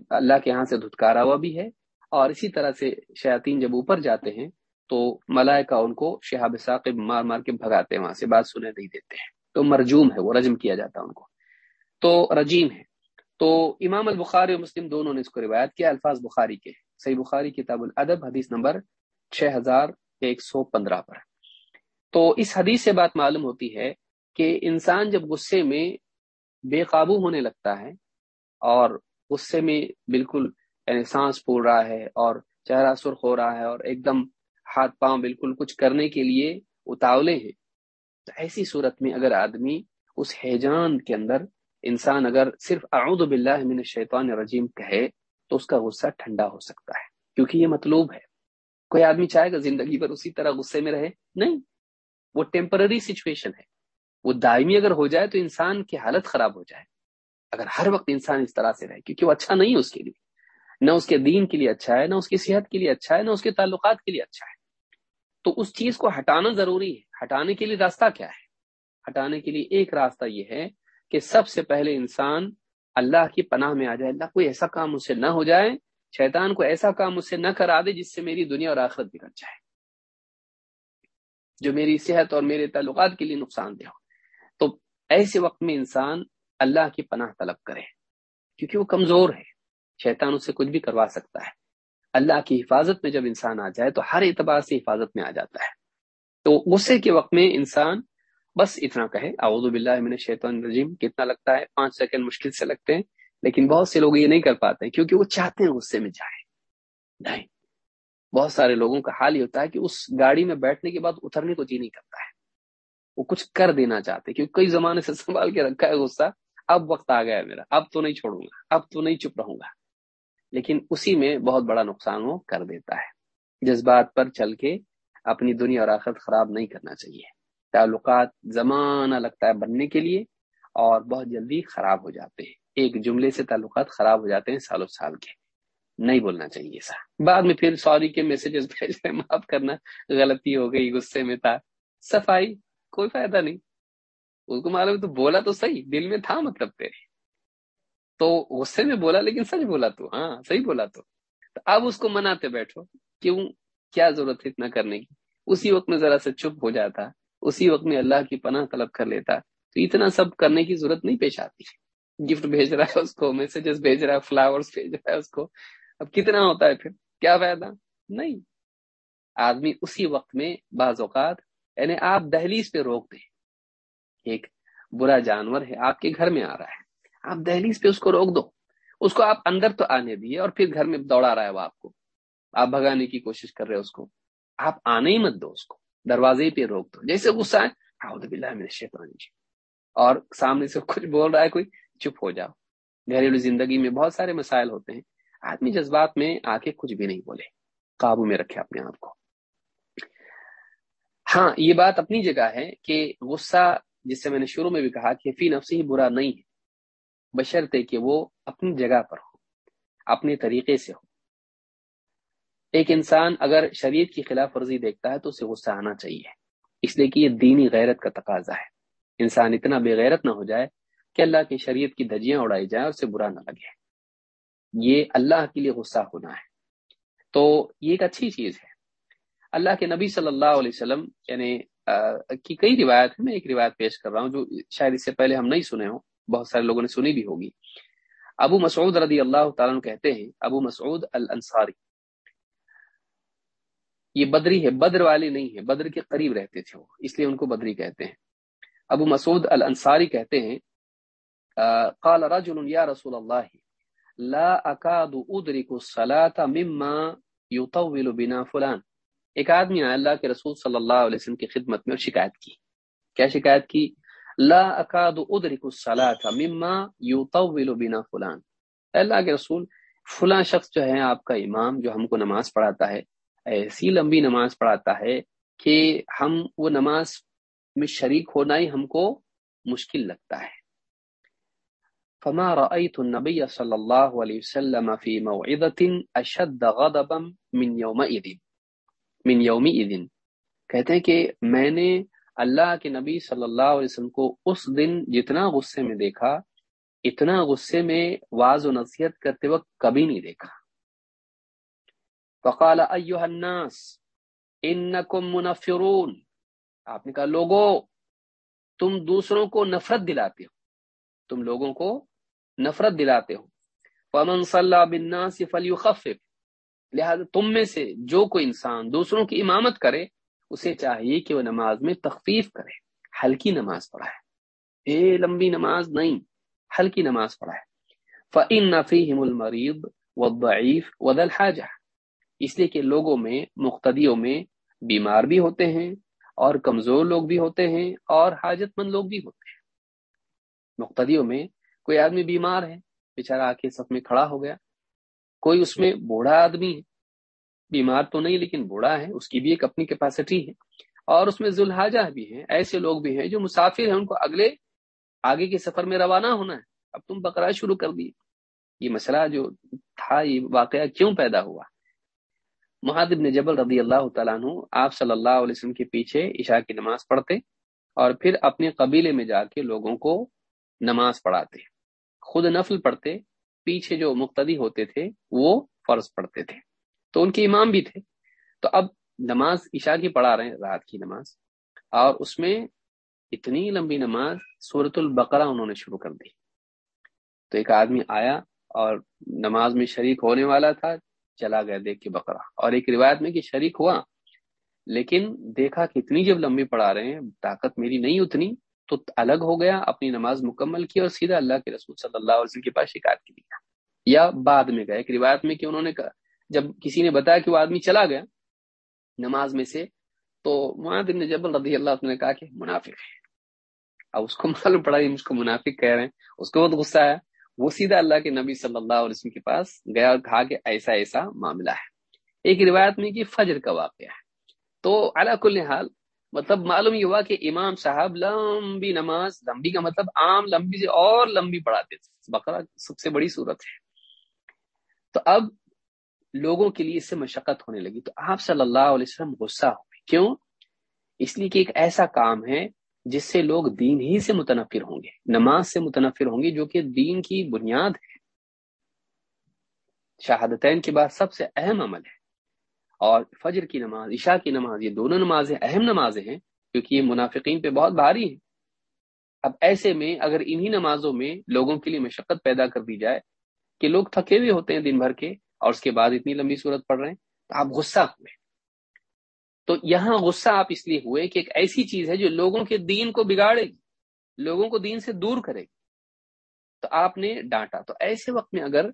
اللہ کے ہاں سے دھتکارا ہوا بھی ہے اور اسی طرح سے شیاطین جب اوپر جاتے ہیں، تو ملائکہ ان کو شہاب ثاقب مار مار کے بھگاتے ہیں، وہاں سے بات سنے نہیں دیتے ہیں۔ تو مرجوم ہے وہ، رجم کیا جاتا ہے ان کو۔ تو رجیم ہے۔ تو امام البخاری اور مسلم دونوں نے اس کو روایت کیا، الفاظ بخاری کے۔ صحیح بخاری، کتاب الادب، حدیث نمبر چھ ہزار ایک سو پندرہ پر۔ تو اس حدیث سے بات معلوم ہوتی ہے کہ انسان جب غصے میں بے قابو ہونے لگتا ہے اور غصے میں بالکل یعنی سانس پھول رہا ہے اور چہرہ سرخ ہو رہا ہے اور ایک دم ہاتھ پاؤں بالکل کچھ کرنے کے لیے اتاولے ہیں۔ تو ایسی صورت میں اگر آدمی اس حیجان کے اندر انسان اگر صرف اعوذ باللہ من الشیطان الرجیم کہے تو اس کا غصہ ٹھنڈا ہو سکتا ہے، کیونکہ یہ مطلوب ہے۔ کوئی آدمی چاہے گا زندگی پر اسی طرح غصے میں رہے۔ نہیں، وہ ٹیمپرری سچویشن ہے۔ وہ دائمی اگر ہو جائے تو انسان کی حالت خراب ہو جائے۔ اگر ہر وقت انسان اس طرح سے رہے، کیونکہ وہ اچھا نہیں ہے اس کے لیے۔ نہ اس کے دین کے لیے اچھا ہے، نہ اس کی صحت کے لیے اچھا ہے، نہ اس کے تعلقات کے لیے اچھا ہے۔ تو اس چیز کو ہٹانا ضروری ہے۔ ہٹانے کے لیے راستہ کیا ہے؟ ہٹانے کے لیے ایک راستہ یہ ہے کہ سب سے پہلے انسان اللہ کی پناہ میں آ جائے۔ اللہ کوئی ایسا کام اس سے نہ ہو جائے، شیطان کو ایسا کام اس سے نہ کرا دے جس سے میری دنیا اور آخرت بگڑ جائے۔ جو میری صحت اور میرے تعلقات کے لیے نقصان دہ ہو۔ تو ایسے وقت میں انسان اللہ کی پناہ طلب کرے، کیونکہ وہ کمزور ہے۔ شیطان اس سے کچھ بھی کروا سکتا ہے۔ اللہ کی حفاظت میں جب انسان آ جائے تو ہر اعتبار سے حفاظت میں آ جاتا ہے۔ تو غصے کے وقت میں انسان بس اتنا کہے، اعوذ باللہ من الشیطان الرجیم، کتنا لگتا ہے، پانچ سیکنڈ مشکل سے لگتے ہیں، لیکن بہت سے لوگ یہ نہیں کر پاتے کیونکہ وہ چاہتے ہیں غصے میں جائیں۔ نہیں، بہت سارے لوگوں کا حال یہ ہوتا ہے کہ اس گاڑی میں بیٹھنے کے بعد اترنے کو جی نہیں کرتا ہے۔ وہ کچھ کر دینا چاہتے کیونکہ کئی زمانے سے سنبھال کے رکھا ہے غصہ۔ اب وقت آ گیا ہے میرا، اب تو نہیں چھوڑوں گا، اب تو نہیں چپ رہوں گا۔ لیکن اسی میں بہت بڑا نقصان وہ کر دیتا ہے۔ جذبات پر چل کے اپنی دنیا اور آخرت خراب نہیں کرنا چاہیے۔ تعلقات زمانہ لگتا ہے بننے کے لیے اور بہت جلدی خراب ہو جاتے ہیں۔ ایک جملے سے تعلقات خراب ہو جاتے ہیں سالوں سال کے۔ نہیں بولنا چاہیے سا بعد میں پھر سوری کے میسجز بھیج رہے معاف کرنا۔ غلطی ہو گئی، غصے میں تھا۔ صفائی، کوئی فائدہ نہیں۔ اس کو معلوم تو بولا تو صحیح، دل میں تھا مطلب تیرے۔ تو غصے میں بولا لیکن سچ بولا تو ہاں صحیح بولا تو۔ اب اس کو مناتے بیٹھو کیوں کیا ضرورت ہے اتنا کرنے کی۔ اسی وقت میں ذرا سے چپ ہو جاتا، اسی وقت میں اللہ کی پناہ طلب کر لیتا۔ تو اتنا سب کرنے کی ضرورت نہیں پیش آتی۔ گفٹ بھیج رہا ہے اس کو میسجز بھیج رہا ہے فلاورز بھیج رہا ہے اس کو۔ اب کتنا ہوتا ہے پھر؟ کیا فائدہ؟ نہیں۔ آدمی اسی وقت میں بعض اوقات یعنی آپ دہلیز پہ روک دیں۔ ایک برا جانور ہے، آپ کے گھر میں آ رہا ہے۔ آپ دہلیز پہ اس کو روک دو۔ اس کو آپ اندر تو آنے دیے اور پھر گھر میں دوڑا رہا ہے وہ آپ کو۔ آپ بھگانے کی کوشش کر رہے اس کو۔ آپ آنے ہی مت دو اس کو۔ دروازے پہ روک دو۔ جیسے غصہ ہے اور سامنے سے کچھ بول رہا ہے کوئی، چپ ہو جاؤ۔ گھریلو زندگی میں بہت سارے مسائل ہوتے ہیں۔ آدمی جذبات میں آ کے کچھ بھی نہیں بولے۔ قابو میں رکھے اپنے آپ کو۔ ہاں یہ بات اپنی جگہ ہے کہ غصہ، جس سے میں نے شروع میں بھی کہا کہ فی نفسی ہی برا نہیں ہے۔ بشرطے کہ وہ اپنی جگہ پر ہو، اپنے طریقے سے ہو۔ ایک انسان اگر شریعت کی خلاف ورزی دیکھتا ہے تو اسے غصہ آنا چاہیے۔ اس لیے کہ یہ دینی غیرت کا تقاضا ہے۔ انسان اتنا بے غیرت نہ ہو جائے کہ اللہ کی شریعت کی دجیاں اڑائی جائیں اور اسے برا نہ لگے۔ یہ اللہ کے لیے غصہ ہونا ہے۔ تو یہ ایک اچھی چیز ہے۔ اللہ کے نبی صلی اللہ علیہ وسلم یعنی کی کئی روایت میں ایک روایت پیش کر رہا ہوں جو شاید اس سے پہلے ہم نہیں سنے ہوں۔ بہت سارے لوگوں نے سنی بھی ہوگی۔ ابو مسعود رضی اللہ تعالیٰ کہتے ہیں، ابو مسعود الانصاری۔ یہ بدری ہے، بدر والے نہیں ہے، بدر کے قریب رہتے تھے وہ، اس لیے ان کو بدری کہتے ہیں۔ ابو مسعود الانصاری کہتے ہیں قال رجل یا رسول اللہ، لا اکاد ادرک الصلاة مما يطول بنا فلان۔ ایک آدمی آیا اللہ کے رسول صلی اللہ علیہ وسلم کی خدمت میں اور شکایت کی۔ کیا شکایت کی؟ لا اکاد ادرک الصلاة مما يطول بنا فلان۔ اللہ کے رسول فلاں شخص جو ہے آپ کا امام جو ہم کو نماز پڑھاتا ہے، ایسی لمبی نماز پڑھاتا ہے کہ ہم وہ نماز میں شریک ہونا ہی ہم کو مشکل لگتا ہے۔ فما رأيت النبي صلى الله عليه وسلم في موعظة أشد غضبا من يومئذ من يومئذ۔ کہتے ہیں کہ میں نے اللہ کے نبی صلی اللہ علیہ وسلم کو اس دن جتنا غصے میں دیکھا، اتنا غصے میں واض و نصیحت کرتے وقت کبھی نہیں دیکھا۔ فقال ایوہ الناس، انکم منفرون آپ نے کہا لوگوں تم دوسروں کو نفرت دلاتے ہو۔ تم لوگوں کو نفرت دلاتے ہو۔ فمن صلی بالناس فلیخفف لہذا تم میں سے جو کوئی انسان دوسروں کی امامت کرے اسے چاہیے کہ وہ نماز میں تخفیف کرے، ہلکی نماز پڑھائے۔ اے لمبی نماز نہیں، ہلکی نماز پڑھائے۔ فَإِنَّ فِيهِمُ الْمَرِيض وَالضَّعِيف وَذَا اس لیے کہ لوگوں میں مقتدیوں میں بیمار بھی ہوتے ہیں اور کمزور لوگ بھی ہوتے ہیں اور حاجت مند لوگ بھی ہوتے ہیں۔ مقتدیوں میں کوئی آدمی بیمار ہے بےچارا آ کے سب میں کھڑا ہو گیا، کوئی اس میں بوڑھا آدمی ہے بیمار تو نہیں لیکن بوڑھا ہے، اس کی بھی ایک اپنی کیپیسٹی ہے۔ اور اس میں ذوالحاجہ بھی ہیں، ایسے لوگ بھی ہیں جو مسافر ہیں، ان کو اگلے، آگے کے سفر میں روانہ ہونا ہے۔ اب تم بکرا شروع کر دیے۔ یہ مسئلہ جو تھا، یہ واقعہ کیوں پیدا ہوا؟ محاد ابن جبل رضی اللہ تعالیٰ عنہ آپ صلی اللہ علیہ وسلم کے پیچھے عشاء کی نماز پڑھتے اور پھر اپنے قبیلے میں جا کے لوگوں کو نماز پڑھاتے۔ خود نفل پڑھتے، پیچھے جو مقتدی ہوتے تھے، وہ فرض پڑھتے تھے۔ تو ان کے امام بھی تھے۔ تو اب نماز عشاء کی پڑھا رہے ہیں، رات کی نماز۔ اور اس میں اتنی لمبی نماز صورت البقرہ انہوں نے شروع کر دی۔ تو ایک آدمی آیا اور نماز میں شریک ہونے والا تھا، چلا گیا دیکھ کے بقرہ۔ اور ایک روایت میں کہ شریک ہوا، لیکن دیکھا کہ اتنی جب لمبی پڑھا رہے ہیں، طاقت میری نہیں اتنی، تو الگ ہو گیا، اپنی نماز مکمل کی اور سیدھا اللہ کے رسول صلی اللہ علیہ وسلم کے پاس شکایت کی۔ دیا یا بعد میں گئے۔ ایک روایت میں کہ انہوں نے کہا جب کسی نے بتایا کہ وہ آدمی چلا گیا نماز میں سے، تو بن جبل رضی اللہ نے کہا کہ منافق ہے۔ اب اس کو معلوم پڑا اس کو منافق کہہ رہے ہیں۔ اس کو بہت غصہ ہے وہ سیدھا اللہ کے نبی صلی اللہ علیہ وسلم کے پاس گیا اور کہا کہ ایسا ایسا معاملہ ہے۔ ایک روایت میں کہ فجر کا واقعہ ہے۔ تو اللہ کل حال مطلب معلوم یہ ہوا کہ امام صاحب لمبی نماز، لمبی کا مطلب عام لمبی سے اور لمبی پڑھاتے تھے۔ بقرہ سب سے بڑی صورت ہے۔ تو اب لوگوں کے لیے اس سے مشقت ہونے لگی۔ تو آپ صلی اللہ علیہ وسلم غصہ ہوئے کیوں؟ اس لیے کہ ایک ایسا کام ہے جس سے لوگ دین ہی سے متنفر ہوں گے، نماز سے متنفر ہوں گے، جو کہ دین کی بنیاد ہے۔ شہادتین کے بعد سب سے اہم عمل ہے۔ اور فجر کی نماز، عشاء کی نماز، یہ دونوں نمازیں اہم نمازیں ہیں، کیونکہ یہ منافقین پہ بہت بھاری ہیں۔ اب ایسے میں اگر انہی نمازوں میں لوگوں کے لیے مشقت پیدا کر دی جائے کہ لوگ تھکے ہوئے ہوتے ہیں دن بھر کے اور اس کے بعد اتنی لمبی صورت پڑھ رہے ہیں، تو آپ غصہ ہوئے۔ تو یہاں غصہ آپ اس لیے ہوئے کہ ایک ایسی چیز ہے جو لوگوں کے دین کو بگاڑے گی، لوگوں کو دین سے دور کرے گی۔ تو آپ نے ڈانٹا۔ تو ایسے وقت میں اگر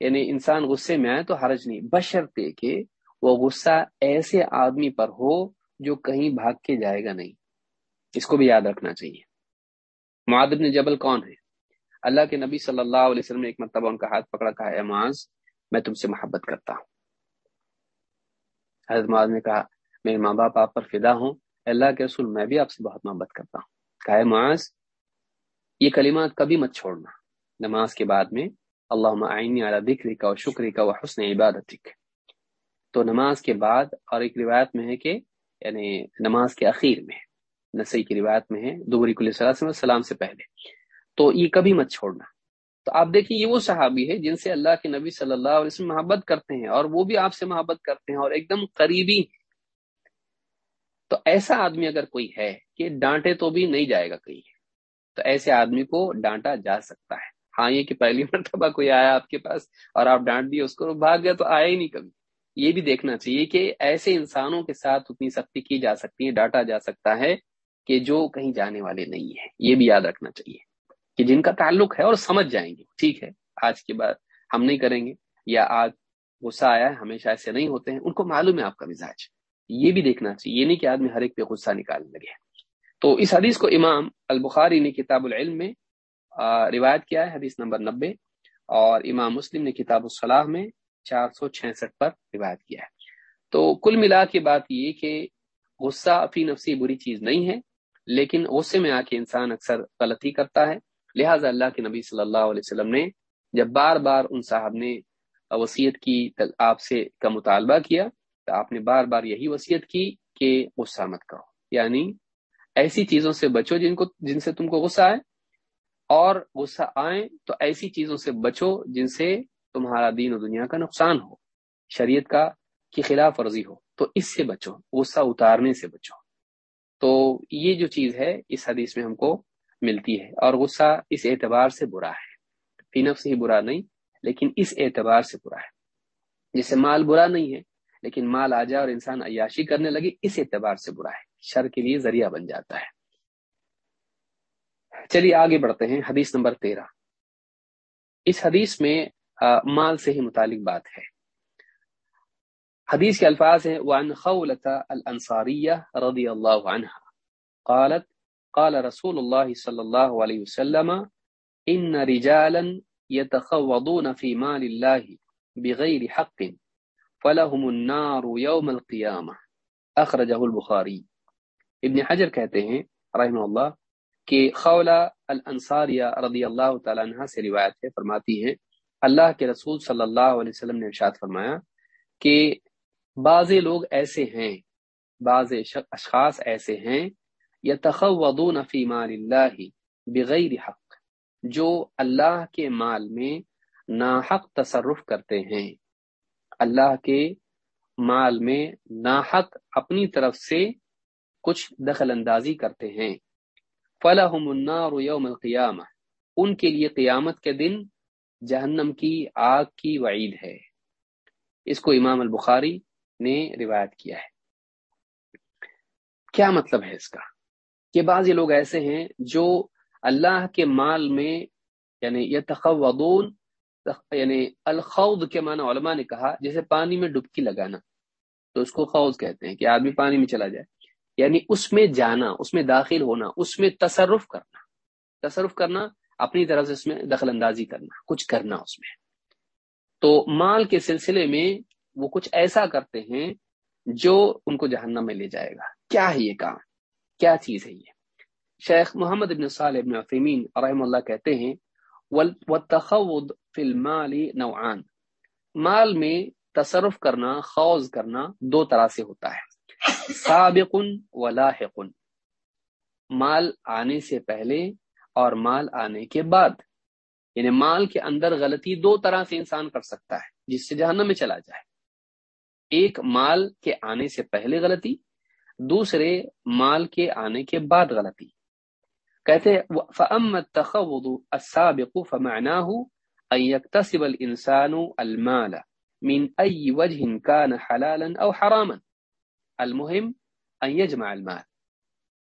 یعنی انسان غصے میں آئے تو حرج نہیں بشرتے کہ وہ غصہ ایسے آدمی پر ہو جو کہیں بھاگ کے جائے گا نہیں۔ اس کو بھی یاد رکھنا چاہیے۔ معدب نے جبل کون ہے؟ اللہ کے نبی صلی اللہ علیہ وسلم نے ایک مرتبہ ان کا ہاتھ پکڑا، کہا ہے معاذ میں تم سے محبت کرتا ہوں۔ حضرت معاذ نے کہا، میرے ماں باپ آپ پر فدا ہوں اللہ کے رسول، میں بھی آپ سے بہت محبت کرتا ہوں۔ کہا ہے معاذ، یہ کلمات کبھی مت چھوڑنا۔ نماز کے بعد میں اللہ عینی اعلیٰ دکھری کا و شکری کا و حسن عبادت تو نماز کے بعد، اور ایک روایت میں ہے کہ یعنی نماز کے اخیر میں نسی کی روایت میں ہے، دوبری کل سلام سے پہلے۔ تو یہ کبھی مت چھوڑنا۔ تو آپ دیکھیں یہ وہ صحابی ہے جن سے اللہ کے نبی صلی اللہ علیہ وسلم محبت کرتے ہیں اور وہ بھی آپ سے محبت کرتے ہیں اور ایک دم قریبی تو ایسا آدمی اگر کوئی ہے کہ ڈانٹے تو بھی نہیں جائے گا کہیں۔ تو ایسے آدمی کو ڈانٹا جا سکتا ہے۔ ہاں یہ کہ پہلی مرتبہ کوئی آیا آپ کے پاس اور آپ ڈانٹ دیے، اس کو بھاگ گیا تو آیا ہی نہیں کبھی۔ یہ بھی دیکھنا چاہیے کہ ایسے انسانوں کے ساتھ اتنی سختی کی جا سکتی ہے، ڈانٹا جا سکتا ہے کہ جو کہیں جانے والے نہیں ہیں۔ یہ بھی یاد رکھنا چاہیے۔ کہ جن کا تعلق ہے اور سمجھ جائیں گے۔ ٹھیک ہے، آج کے بعد ہم نہیں کریں گے یا آج غصہ آیا ہے، ہمیشہ ایسے نہیں ہوتے ہیں۔ ان کو معلوم ہے آپ کا مزاج۔ یہ بھی دیکھنا چاہیے، یہ نہیں کہ آدمی ہر ایک پہ غصہ نکالنے لگے۔ تو اس حدیث کو امام البخاری نے کتاب العلم میں روایت کیا ہے، حدیث نمبر نبے، اور امام مسلم نے کتاب الصلاح میں چار سو چھسٹھ پر روایت کیا ہے۔ تو کل ملا کے بات یہ کہ غصہ فی نفسی بری چیز نہیں ہے، لیکن غصے میں آ کے انسان اکثر غلطی کرتا ہے۔ لہٰذا اللہ کے نبی صلی اللہ علیہ وسلم نے جب بار بار ان صاحب نے وسیعت کی آپ سے کا مطالبہ کیا، تو آپ نے بار بار یہی وصیت کی کہ غصہ مت کرو۔ یعنی ایسی چیزوں سے بچو جن کو جن سے تم کو غصہ آئے اور غصہ آئے تو ایسی چیزوں سے بچو جن سے تمہارا دین و دنیا کا نقصان ہو، شریعت کا کی خلاف ورزی ہو۔ تو اس سے بچو، غصہ اتارنے سے بچو۔ تو یہ جو چیز ہے، اس حدیث میں ہم کو ملتی ہے اور غصہ اس اعتبار سے برا ہے۔ فی نفس ہی برا نہیں، لیکن اس اعتبار سے برا ہے۔ جسے مال برا نہیں ہے، لیکن مال آ جائے اور انسان عیاشی کرنے لگے، اس اعتبار سے برا ہے۔ شر کے لیے ذریعہ بن جاتا ہے۔ چلیے آگے بڑھتے ہیں، حدیث نمبر تیرہ۔ اس حدیث میں مال سے ہی متعلق بات ہے۔ حدیث کے الفاظ ہیں وعن خولة الانصاریہ رضی اللہ عنہ قالت قال رسول الله صلى الله عليه وسلم إن رجالا يتخوضون في مال الله بغير حق، فلهم النار يوم القيامة اخرجه البخاری۔ ابن حجر کہتے ہیں، رحمہ اللہ، کہ خولہ الانصاریہ رضی اللہ تعالیٰ عنہ سے روایت ہے، فرماتی ہیں، اللہ کے رسول صلی اللہ علیہ وسلم نے ارشاد فرمایا کہ بعض لوگ ایسے ہیں، بعض اشخاص ایسے ہیں یتخوضون فی مال اللہ بغیر حق، جو اللہ کے مال میں ناحق تصرف کرتے ہیں۔ اللہ کے مال میں ناحق اپنی طرف سے کچھ دخل اندازی کرتے ہیں۔ فلاحم النار یوم القیامہ، ان کے لیے قیامت کے دن جہنم کی آگ کی وعید ہے۔ اس کو امام البخاری نے روایت کیا ہے۔ کیا مطلب ہے اس کا؟ کہ بعض لوگ ایسے ہیں جو اللہ کے مال میں یعنی یہ تخودون یعنی الخوض کے معنی علماء نے کہا، جیسے پانی میں ڈبکی لگانا۔ تو اس کو خوض کہتے ہیں کہ آدمی پانی میں چلا جائے۔ یعنی اس میں جانا، اس میں داخل ہونا، اس میں تصرف کرنا۔ تصرف کرنا، اپنی طرف سے اس میں دخل اندازی کرنا، کچھ کرنا اس میں۔ تو مال کے سلسلے میں وہ کچھ ایسا کرتے ہیں جو ان کو جہنم میں لے جائے گا۔ کیا ہے یہ کام؟ کیا چیز ہے یہ؟ شیخ محمد ابن صالح ابن عثیمین رحم اللہ کہتے ہیں والتخوض فی المال نوعان۔ مال میں تصرف کرنا، خوض کرنا دو طرح سے ہوتا ہے۔ سابق و لاحق مال آنے سے پہلے اور مال آنے کے بعد۔ یعنی مال کے اندر غلطی دو طرح سے انسان کر سکتا ہے، جس سے جہنم میں چلا جائے۔ ایک مال کے آنے سے پہلے غلطی دوسرے مال کے آنے کے بعد غلطی۔ کہتے فَأَمَّا التَّخَوُضُ السَّابِقُ فَمَعْنَاهُ أَن يَكْتَسِبَ الْإِنسَانُ الْمَالَ من أي وجه كان حلالا أو حراما۔ المهم أن يجمع المال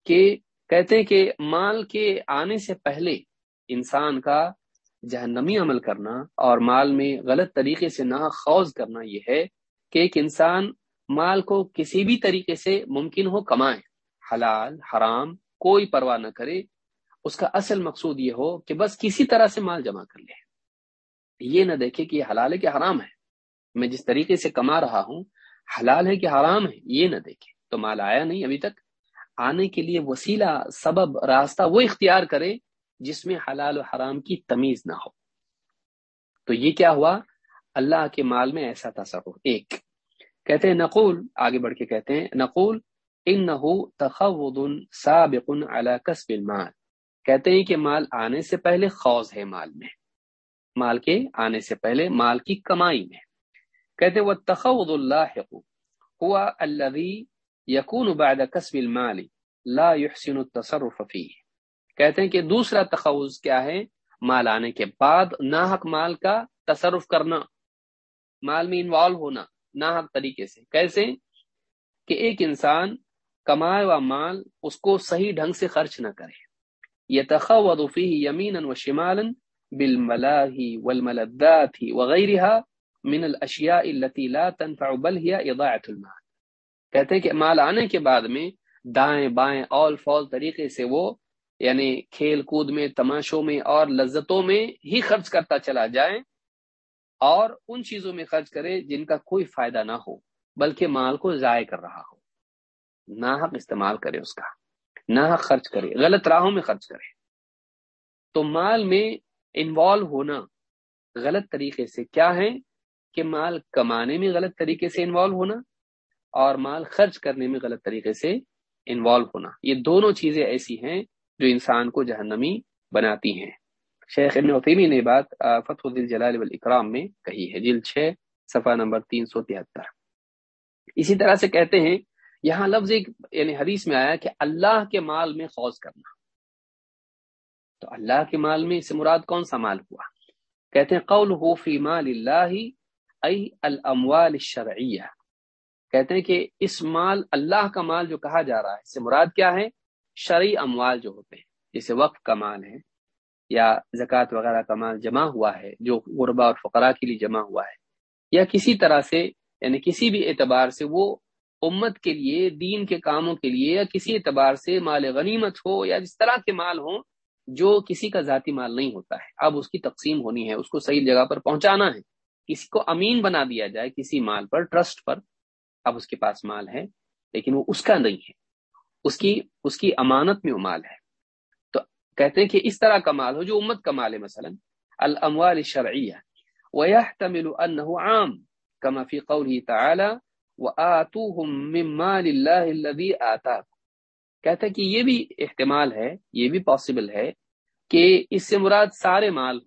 کہ کہتے ہیں کہ مال کے آنے سے پہلے انسان کا جہنمی عمل کرنا اور مال میں غلط طریقے سے نہ خوض کرنا یہ ہے کہ ایک انسان مال کو کسی بھی طریقے سے ممکن ہو کمائے حلال، حرام، کوئی پرواہ نہ کرے۔ اس کا اصل مقصود یہ ہو کہ بس کسی طرح سے مال جمع کر لے۔ یہ نہ دیکھے کہ یہ حلال ہے کہ حرام ہے۔ میں جس طریقے سے کما رہا ہوں، حلال ہے کہ حرام ہے، یہ نہ دیکھے۔ تو مال آیا نہیں ابھی تک۔ آنے کے لیے وسیلہ، سبب، راستہ وہ اختیار کرے جس میں حلال و حرام کی تمیز نہ ہو۔ تو یہ کیا ہوا؟ اللہ کے مال میں ایسا تصور ایک کہتے ہیں نقول، آگے بڑھ کے کہتے ہیں نقول ان تخود سابق على کسب المال۔ کہتے ہیں کہ مال آنے سے پہلے خوض ہے مال میں۔ مال کے آنے سے پہلے مال کی کمائی میں۔ کہتے وہ تخود اللہ ہوا الذي يكون بعد کسب المال، لا يحسن التصرف فيه کہتے ہیں کہ دوسرا تخوض کیا ہے؟ مال آنے کے بعد ناحق مال کا تصرف کرنا، مال میں انوالو ہونا۔ ناحق طریقے سے۔ کیسے؟ کہ ایک انسان کمائے ہوا مال اس کو صحیح ڈھنگ سے خرچ نہ کرے۔ يتخوض فيه يمينا وشمالا بالملاهي والملذات وغيرها من الاشياء التي لا تنفع، بل هي اضاعه المال۔ کہتے ہیں کہ مال آنے کے بعد میں دائیں بائیں اول فول طریقے سے وہ یعنی کھیل کود میں، تماشوں میں اور لذتوں میں ہی خرچ کرتا چلا جائے۔ اور ان چیزوں میں خرچ کرے جن کا کوئی فائدہ نہ ہو، بلکہ مال کو ضائع کر رہا ہو۔ ناحق استعمال کرے اس کا، نہ خرچ کرے، غلط راہوں میں خرچ کرے۔ تو مال میں انوالو ہونا غلط طریقے سے کیا ہے؟ کہ مال کمانے میں غلط طریقے سے انوالو ہونا اور مال خرچ کرنے میں غلط طریقے سے انوالو ہونا۔ یہ دونوں چیزیں ایسی ہیں جو انسان کو جہنمی بناتی ہیں۔ شیخ ابن عطیمی نے بات فتح الدل جلال والاکرام میں کہی ہے۔ جلد چھ، صفحہ نمبر تین سو تہتر۔ اسی طرح سے کہتے ہیں، یہاں لفظ ایک یعنی حدیث میں آیا کہ اللہ کے مال میں خوض کرنا۔ تو اللہ کے مال میں سے مراد کون سا مال ہوا؟ کہتے ہیں قول ہو فی مال اللہ ای الاموال الشرعیہ۔ کہتے ہیں کہ اس مال، اللہ کا مال جو کہا جا رہا ہے، اس سے مراد کیا ہے؟ شرعی اموال جو ہوتے ہیں۔ جیسے وقف کا مال ہے۔ یا زکوٰۃ وغیرہ کا مال جمع ہوا ہے، جو غربا اور فقراء کے لیے جمع ہوا ہے، یا کسی طرح سے یعنی کسی بھی اعتبار سے وہ امت کے لیے، دین کے کاموں کے لیے، یا کسی اعتبار سے مال غنیمت ہو، یا جس طرح کے مال ہوں جو کسی کا ذاتی مال نہیں ہوتا ہے۔ اب اس کی تقسیم ہونی ہے، اس کو صحیح جگہ پر پہنچانا ہے۔ کسی کو امین بنا دیا جائے کسی مال پر، ٹرسٹ پر، اب اس کے پاس مال ہے، لیکن وہ اس کا نہیں ہے۔ اس کی اس کی امانت میں وہ مال ہے۔ کہتے ہیں کہ اس طرح کا مال ہو، جو امت کا مال ہے مثلا، الاموال الشرعیہ ويحتمل انه عام كما في قوله تعالى کہتا ہے کہ یہ بھی احتمال ہے، یہ بھی پاسبل ہے کہ اس سے مراد سارے مال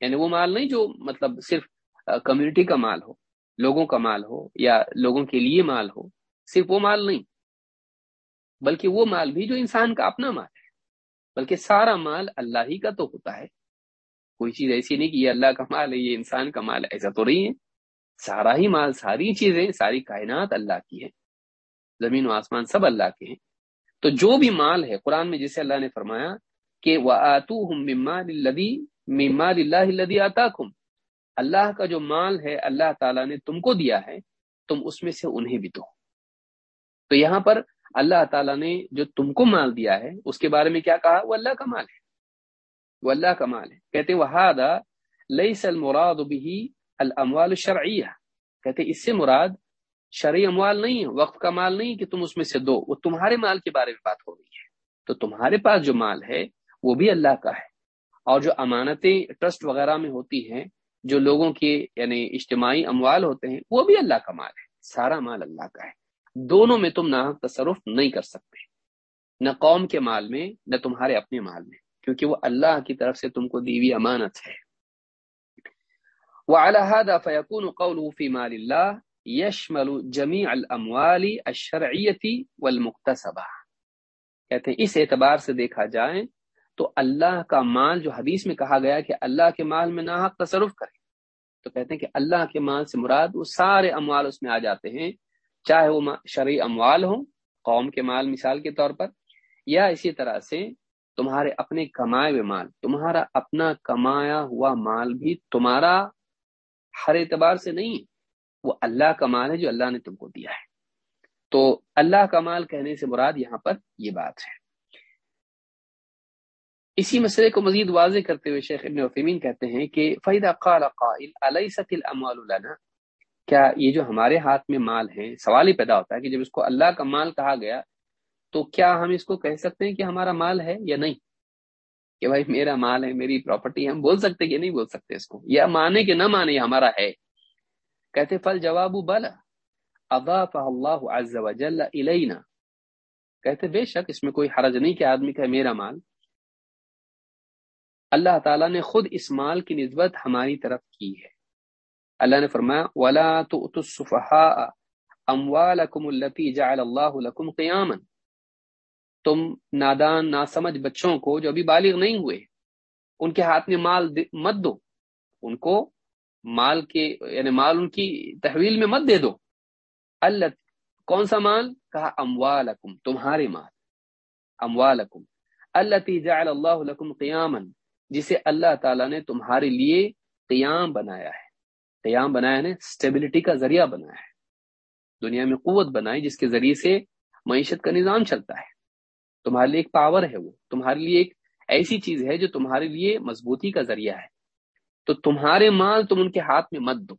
یعنی وہ مال نہیں جو مطلب صرف کمیونٹی کا مال ہو، لوگوں کا مال ہو یا لوگوں کے لیے مال ہو، صرف وہ مال نہیں، بلکہ وہ مال بھی جو انسان کا اپنا مال ہے۔ بلکہ سارا مال اللہ ہی کا تو ہوتا ہے۔ کوئی چیز ایسی نہیں کہ یہ اللہ کا مال ہے، یہ انسان کا مال، ایسا تو نہیں ہے۔ سارا ہی مال، ساری چیزیں، ساری کائنات اللہ کی ہے زمین و آسمان سب اللہ کے ہیں۔ تو جو بھی مال ہے، قرآن میں جسے اللہ نے فرمایا کہ وہ آتو ہم ممال اللہ آتا اللہ کا جو مال ہے، اللہ تعالیٰ نے تم کو دیا ہے، تم اس میں سے انہیں بھی دو۔ تو یہاں پر اللہ تعالیٰ نے جو تم کو مال دیا ہے، اس کے بارے میں کیا کہا؟ وہ اللہ کا مال ہے۔ وہ اللہ کا مال ہے۔ کہتے وہ لئی سل مراد بھی الاموال الشرعیہ کہتے اس سے مراد شرعی اموال نہیں ہے، وقت کا مال نہیں کہ تم اس میں سے دو۔ وہ تمہارے مال کے بارے میں بات ہو رہی ہے۔ تو تمہارے پاس جو مال ہے، وہ بھی اللہ کا ہے۔ اور جو امانتیں، ٹرسٹ وغیرہ میں ہوتی ہیں، جو لوگوں کے یعنی اجتماعی اموال ہوتے ہیں، وہ بھی اللہ کا مال ہے۔ سارا مال اللہ کا ہے۔ دونوں میں تم نہ تصرف نہیں کر سکتے، نہ قوم کے مال میں، نہ تمہارے اپنے مال میں، کیونکہ وہ اللہ کی طرف سے تم کو دیوی امانت ہے۔ وعلى هذا فيكون قوله في مال الله يشمل جميع الاموال الشرعيه والمكتسبه کہتے ہیں، اس اعتبار سے دیکھا جائے تو اللہ کا مال، جو حدیث میں کہا گیا کہ اللہ کے مال میں ناحق تصرف کرے، تو کہتے ہیں کہ اللہ کے مال سے مراد وہ سارے اموال اس میں آ جاتے ہیں۔ چاہے وہ شرعی اموال ہوں، قوم کے مال مثال کے طور پر، یا اسی طرح سے تمہارے اپنے کمائے ہوئے مال، تمہارا اپنا کمایا ہوا مال بھی تمہارا ہر اعتبار سے نہیں، وہ اللہ کا مال ہے جو اللہ نے تم کو دیا ہے۔ تو اللہ کا مال کہنے سے مراد یہاں پر یہ بات ہے۔ اسی مسئلے کو مزید واضح کرتے ہوئے شیخ ابن وفیمین کہتے ہیں کہ فیدا قال قائل علیہ الاموال لنا؟ کیا یہ جو ہمارے ہاتھ میں مال ہے سوال ہی پیدا ہوتا ہے کہ جب اس کو اللہ کا مال کہا گیا تو کیا ہم اس کو کہہ سکتے ہیں کہ ہمارا مال ہے یا نہیں؟ کہ بھائی میرا مال ہے، میری پراپرٹی ہم بول سکتے کہ نہیں بول سکتے اس کو؟ یا مانے کہ نہ مانے ہمارا ہے۔ کہتے فل جواب بل اضاف اللہ عز وجل الینا۔ کہتے بے شک اس میں کوئی حرج نہیں کہ آدمی کا میرا مال۔ اللہ تعالیٰ نے خود اس مال کی نسبت ہماری طرف کی ہے۔ اللہ نے فرمایا، ولا تؤتوا السفهاء اموالکم التي جعل الله لكم قیاما تم نادان، ناسمجھ بچوں کو جو ابھی بالغ نہیں ہوئے، ان کے ہاتھ میں مال مت دو۔ ان کو مال کے یعنی مال ان کی تحویل میں مت دے دو۔ اللہ، کون سا مال؟ کہا اموالکم تمہارے مال۔ اموالکم اللہ جعل اللہ لکم قیامن جسے اللہ تعالیٰ نے تمہارے لیے قیام بنایا ہے۔ قیام بنایا نے اسٹیبلٹی کا ذریعہ بنایا ہے۔ دنیا میں قوت بنائی، جس کے ذریعے سے معیشت کا نظام چلتا ہے۔ تمہارے لیے ایک پاور ہے وہ۔ تمہارے لیے ایک ایسی چیز ہے جو تمہارے لیے مضبوطی کا ذریعہ ہے۔ تو تمہارے مال تم ان کے ہاتھ میں مت دو،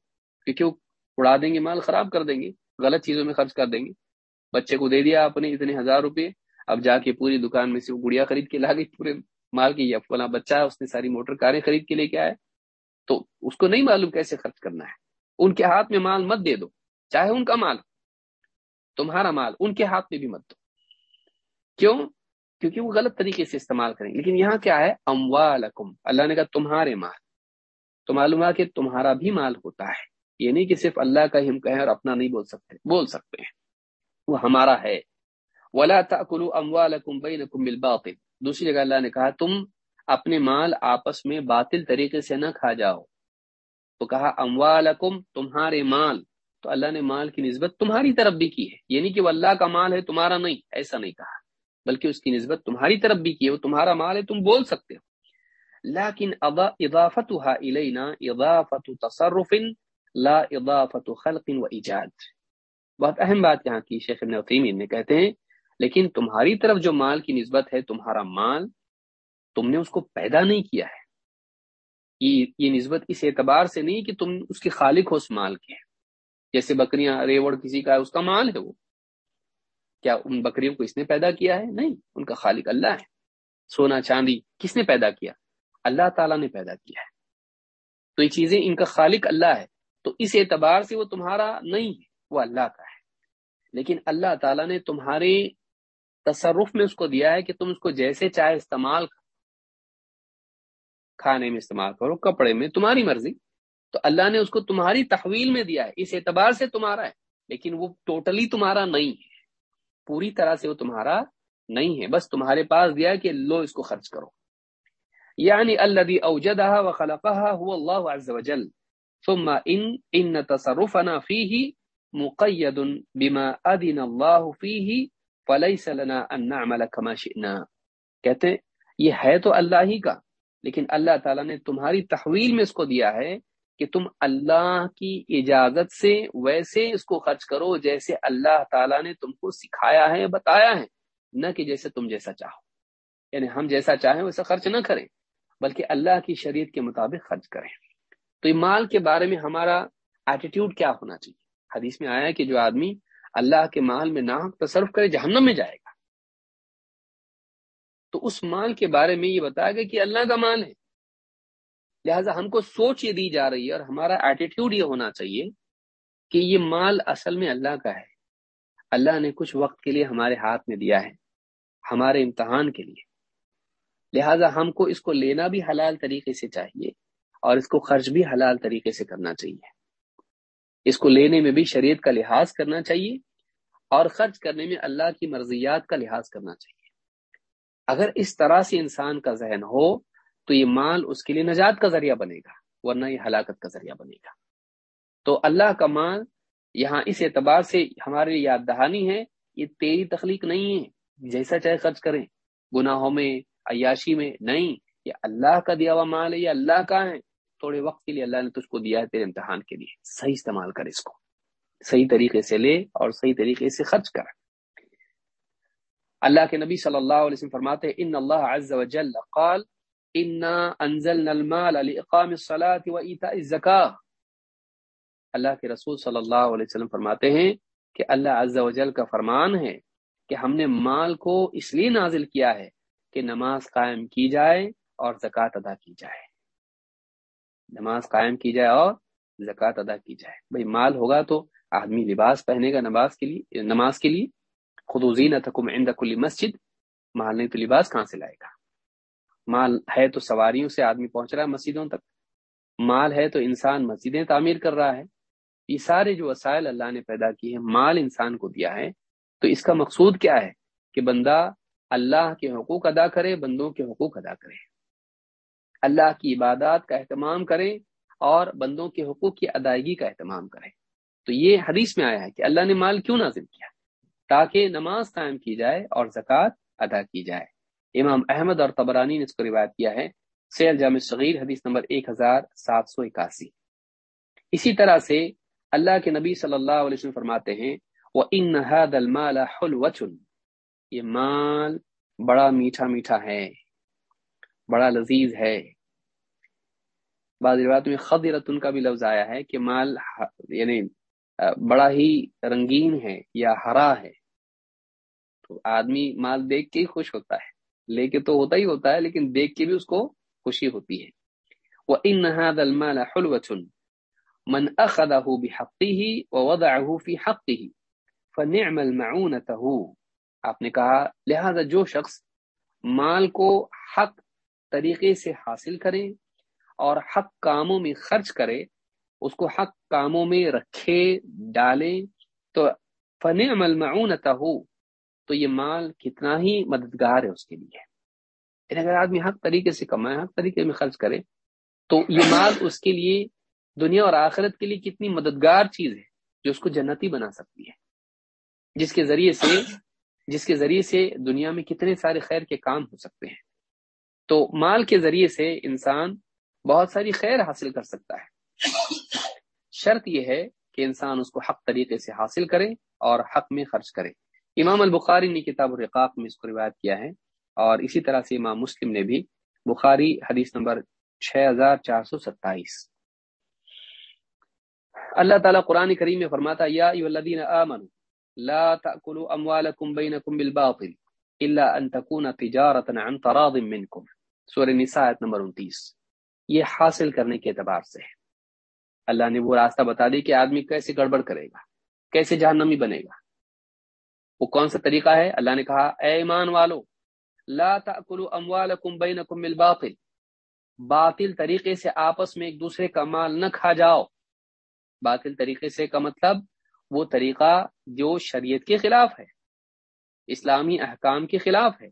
کیونکہ وہ اڑا دیں گے، مال خراب کر دیں گے، غلط چیزوں میں خرچ کر دیں گے۔ بچے کو دے دیا آپ نے اتنے ہزار روپے، اب جا کے پوری دکان میں سے وہ گڑیا خرید کے لا گئی، پورے مال کی، یا فلاں بچہ ہے، اس نے ساری موٹر کاریں خرید کے لے کے آئے تو اس کو نہیں معلوم کیسے خرچ کرنا ہے۔ ان کے ہاتھ میں مال مت دے دو، چاہے ان کا مال تمہارا مال ان کے ہاتھ میں بھی مت دو۔ کیوں؟ کیونکہ وہ غلط طریقے سے استعمال کریں۔ لیکن یہاں کیا ہے؟ اموالکم۔ اللہ نے کہا تمہارے مال۔ تو معلوم ہے کہ تمہارا بھی مال ہوتا ہے۔ یہ نہیں کہ صرف اللہ کا ہی ہم کہیں اور اپنا نہیں بول سکتے بول سکتے ہیں۔ وہ ہمارا ہے۔ ولا تاکلوا اموالکم بینکم بالباطل۔ دوسری جگہ اللہ نے کہا تم اپنے مال آپس میں باطل طریقے سے نہ کھا جاؤ۔ تو کہا، اموالکم، تمہارے مال۔ تو اللہ نے مال کی نسبت تمہاری طرف بھی کی ہے۔ یہ نہیں کہ وہ اللہ کا مال ہے، تمہارا نہیں۔ ایسا نہیں کہا۔ بلکہ اس کی نسبت تمہاری طرف بھی کی ہے۔ وہ تمہارا مال ہے، تم بول سکتے ہو۔ لیکن اضافتها الینا اضافت تصرف لا اضافت خلق و ایجاد۔ بہت اہم بات یہاں کی شیخ ابن عثیمین نے کہتے ہیں، لیکن تمہاری طرف جو مال کی نسبت ہے، تمہارا مال تم نے اس کو پیدا نہیں کیا ہے۔ یہ یہ نسبت اس اعتبار سے نہیں کہ تم اس کے خالق ہو اس مال کے۔ جیسے بکریاں، ریوڑ کسی کا ہے، اس کا مال ہے وہ۔ کیا ان بکریوں کو اس نے پیدا کیا ہے؟ نہیں، ان کا خالق اللہ ہے۔ سونا، چاندی، کس نے پیدا کیا؟ اللہ تعالیٰ نے پیدا کیا ہے۔ تو یہ چیزیں ان کا خالق اللہ ہے۔ تو اس اعتبار سے وہ تمہارا نہیں ہے، وہ اللہ کا ہے۔ لیکن اللہ تعالیٰ نے تمہارے تصرف میں اس کو دیا ہے کہ تم اس کو جیسے چاہے استعمال کھانے میں استعمال کرو، کپڑے میں، تمہاری مرضی۔ تو اللہ نے اس کو تمہاری تحویل میں دیا ہے۔ اس اعتبار سے تمہارا ہے، لیکن وہ ٹوٹلی تمہارا نہیں ہے۔ پوری طرح سے وہ تمہارا نہیں ہے۔ بس تمہارے پاس دیا کہ لو، اس کو خرچ کرو۔ یعنی الذي اوجدها وخلقها هو الله عز وجل۔ ثم ان ان تصرفنا فيه مقيد بما اذن الله فيه فليس لنا ان نعمل كما شئنا۔ کہتے ہیں، یہ ہے تو اللہ ہی کا۔ لیکن اللہ تعالیٰ نے تمہاری تحویل میں اس کو دیا ہے کہ تم اللہ کی اجازت سے ویسے اس کو خرچ کرو جیسے اللہ تعالیٰ نے تم کو سکھایا ہے، بتایا ہے۔ نہ کہ جیسے تم جیسا چاہو۔ یعنی ہم جیسا چاہیں ویسا خرچ نہ کریں، بلکہ اللہ کی شریعت کے مطابق خرچ کریں۔ تو یہ مال کے بارے میں ہمارا ایٹیٹیوڈ کیا ہونا چاہیے؟ حدیث میں آیا کہ جو آدمی اللہ کے مال میں نہ تصرف کرے، جہنم میں جائے گا۔ تو اس مال کے بارے میں یہ بتایا گیا کہ اللہ کا مال ہے۔ لہذا ہم کو سوچ یہ دی جا رہی ہے اور ہمارا ایٹیٹیوڈ یہ ہونا چاہیے کہ یہ مال اصل میں اللہ کا ہے۔ اللہ نے کچھ وقت کے لیے ہمارے ہاتھ میں دیا ہے، ہمارے امتحان کے لیے۔ لہذا ہم کو اس کو لینا بھی حلال طریقے سے چاہیے اور اس کو خرچ بھی حلال طریقے سے کرنا چاہیے۔ اس کو لینے میں بھی شریعت کا لحاظ کرنا چاہیے اور خرچ کرنے میں اللہ کی مرضیات کا لحاظ کرنا چاہیے۔ اگر اس طرح سے انسان کا ذہن ہو، تو یہ مال اس کے لیے نجات کا ذریعہ بنے گا، ورنہ یہ ہلاکت کا ذریعہ بنے گا۔ تو اللہ کا مال یہاں اس اعتبار سے ہمارے لیے یاد دہانی ہے، یہ تیری تخلیق نہیں ہے، جیسا چاہے خرچ کریں۔ گناہوں میں، عیاشی میں نہیں، یہ اللہ کا دیا ہوا مال ہے، یہ اللہ کا ہے۔ تھوڑے وقت کے لیے اللہ نے تجھ کو دیا ہے تیرے امتحان کے لیے۔ صحیح استعمال کر اس کو۔ صحیح طریقے سے لے اور صحیح طریقے سے خرچ کر۔ اللہ کے نبی صلی اللہ علیہ وسلم فرماتے ان اللہ عز و جل قال، انا انزلنا المال لاقام الصلاة وايتاء الزکاة اللہ کے رسول صلی اللہ علیہ وسلم فرماتے ہیں کہ اللہ عز و جل کا فرمان ہے کہ ہم نے مال کو اس لیے نازل کیا ہے کہ نماز قائم کی جائے اور زکوٰۃ ادا کی جائے۔ نماز قائم کی جائے اور زکوٰۃ ادا کی جائے۔ بھائی، مال ہوگا تو آدمی لباس پہنے گا نماز کے لیے، نماز کے لیے۔ خدوزی نہ تھکم عند کلی مسجد، مال نہیں تو لباس کہاں سے لائے گا؟ مال ہے تو سواریوں سے آدمی پہنچ رہا ہے مسجدوں تک، مال ہے تو انسان مسجدیں تعمیر کر رہا ہے۔ یہ سارے جو وسائل اللہ نے پیدا کی ہیں، مال انسان کو دیا ہے۔ تو اس کا مقصود کیا ہے؟ کہ بندہ اللہ کے حقوق ادا کرے، بندوں کے حقوق ادا کرے۔ اللہ کی عبادات کا اہتمام کرے اور بندوں کے حقوق کی ادائیگی کا اہتمام کرے۔ تو یہ حدیث میں آیا ہے کہ اللہ نے مال کیوں نازل کیا؟ تاکہ نماز قائم کی جائے اور زکوٰۃ ادا کی جائے۔ امام احمد اور تبرانی نے اس کو روایت کیا ہے۔ سیل جامع صغیر، حدیث نمبر ایک ہزار سات سو اکاسی۔ اسی طرح سے اللہ کے نبی صلی اللہ علیہ وسلم فرماتے ہیں وہ ان المال حلوچن یہ مال بڑا میٹھا میٹھا ہے، بڑا لذیذ ہے۔ بعض روایت میں خدرتن کا بھی لفظ آیا ہے کہ مال یعنی بڑا ہی رنگین ہے یا ہرا ہے۔ آدمی مال دیکھ کے ہی خوش ہوتا ہے۔ لے کے تو ہوتا ہی ہوتا ہے، لیکن دیکھ کے بھی اس کو خوشی ہوتی ہے۔ وہ ان المال حلوچن من اخذه بحقه ووضعه في حقه فنعم المعونته۔ آپ نے کہا، لہذا جو شخص مال کو حق طریقے سے حاصل کرے اور حق کاموں میں خرچ کرے، اس کو حق کاموں میں رکھے، ڈالے، تو فن عمل معاونتا تو یہ مال کتنا ہی مددگار ہے اس کے لیے۔ یعنی اگر آدمی حق طریقے سے کمائے، حق طریقے میں خرچ کرے، تو یہ مال اس کے لیے دنیا اور آخرت کے لیے کتنی مددگار چیز ہے جو اس کو جنتی بنا سکتی ہے۔ جس کے ذریعے سے، جس کے ذریعے سے دنیا میں کتنے سارے خیر کے کام ہو سکتے ہیں۔ تو مال کے ذریعے سے انسان بہت ساری خیر حاصل کر سکتا ہے۔ شرط یہ ہے کہ انسان اس کو حق طریقے سے حاصل کرے اور حق میں خرچ کرے۔ امام البخاری نے کتاب الرقاق میں اس کو روایت کیا ہے اور اسی طرح سے امام مسلم نے بھی بخاری حدیث نمبر چھ ہزار چار سو ستائیس۔ اللہ تعالیٰ قرآن کریم میں فرماتا یا آمنوا، لا تأكلوا اموالكم بينكم بالباطل الا ان تكون تجارة عن تراض منكم سورہ نساء ایت نمبر 29 یہ حاصل کرنے کے اعتبار سے ہے۔ اللہ نے وہ راستہ بتا دی کہ آدمی کیسے گڑبڑ کرے گا، کیسے جہنمی بنے گا۔ وہ کون سا طریقہ ہے؟ اللہ نے کہا، اے ایمان والو، لا تأكلوا اموالكم بينكم بالباطل۔ باطل طریقے سے آپس میں ایک دوسرے کا مال نہ کھا جاؤ۔ باطل طریقے سے کا مطلب وہ طریقہ جو شریعت کے خلاف ہے، اسلامی احکام کے خلاف ہے۔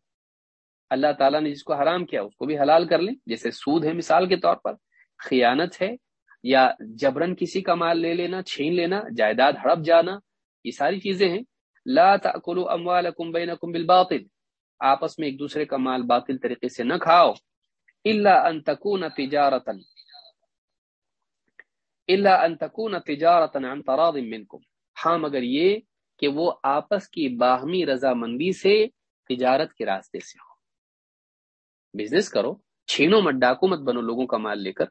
اللہ تعالیٰ نے جس کو حرام کیا، اس کو بھی حلال کر لیں۔ جیسے سود ہے مثال کے طور پر، خیانت ہے یا جبرن کسی کا مال لے لینا، چھین لینا، جائیداد ہڑپ جانا، یہ ساری چیزیں ہیں۔ لا تاکلوا اموالکم بینکم بالباطل۔ آپس میں ایک دوسرے کا مال باطل طریقے سے نہ کھاؤ۔ الا ان تکون تجارتا۔ الا ان تکون تجارتا عن تراض منکم۔ ہاں مگر یہ کہ وہ آپس کی باہمی رضامندی سے تجارت کے راستے سے ہو۔ بزنس کرو، چھینو مت، ڈاکو مت بنو لوگوں کا مال لے کر۔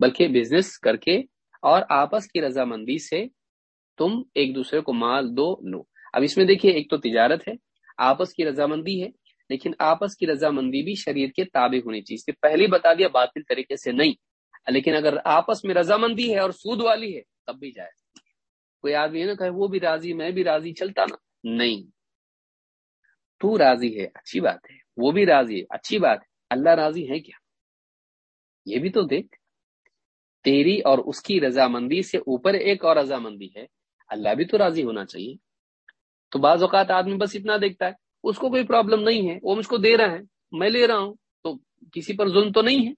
بلکہ بزنس کر کے اور آپس کی رضامندی سے تم ایک دوسرے کو مال دو لو اب اس میں دیکھیے، ایک تو تجارت ہے، آپس کی رضامندی ہے، لیکن آپس کی رضامندی بھی شریعت کے تابع ہونی چاہیے۔ پہلے بتا دیا باطل طریقے سے نہیں، لیکن اگر آپس میں رضامندی ہے اور سود والی ہے، تب بھی جائے کوئی آدمی ہے نا کہ وہ بھی راضی، میں بھی راضی، چلتا نا۔ نہیں۔ تو راضی ہے، اچھی بات ہے۔ وہ بھی راضی ہے، اچھی بات ہے۔ اللہ راضی ہے کیا؟ یہ بھی تو دیکھ۔ تیری اور اس کی رضامندی سے اوپر ایک اور رضامندی ہے، اللہ بھی تو راضی ہونا چاہیے۔ تو بعض اوقات آدمی بس اتنا دیکھتا ہے، اس کو کوئی پرابلم نہیں ہے، وہ مجھ کو دے رہا ہے، میں لے رہا ہوں، تو کسی پر ظلم تو نہیں ہے۔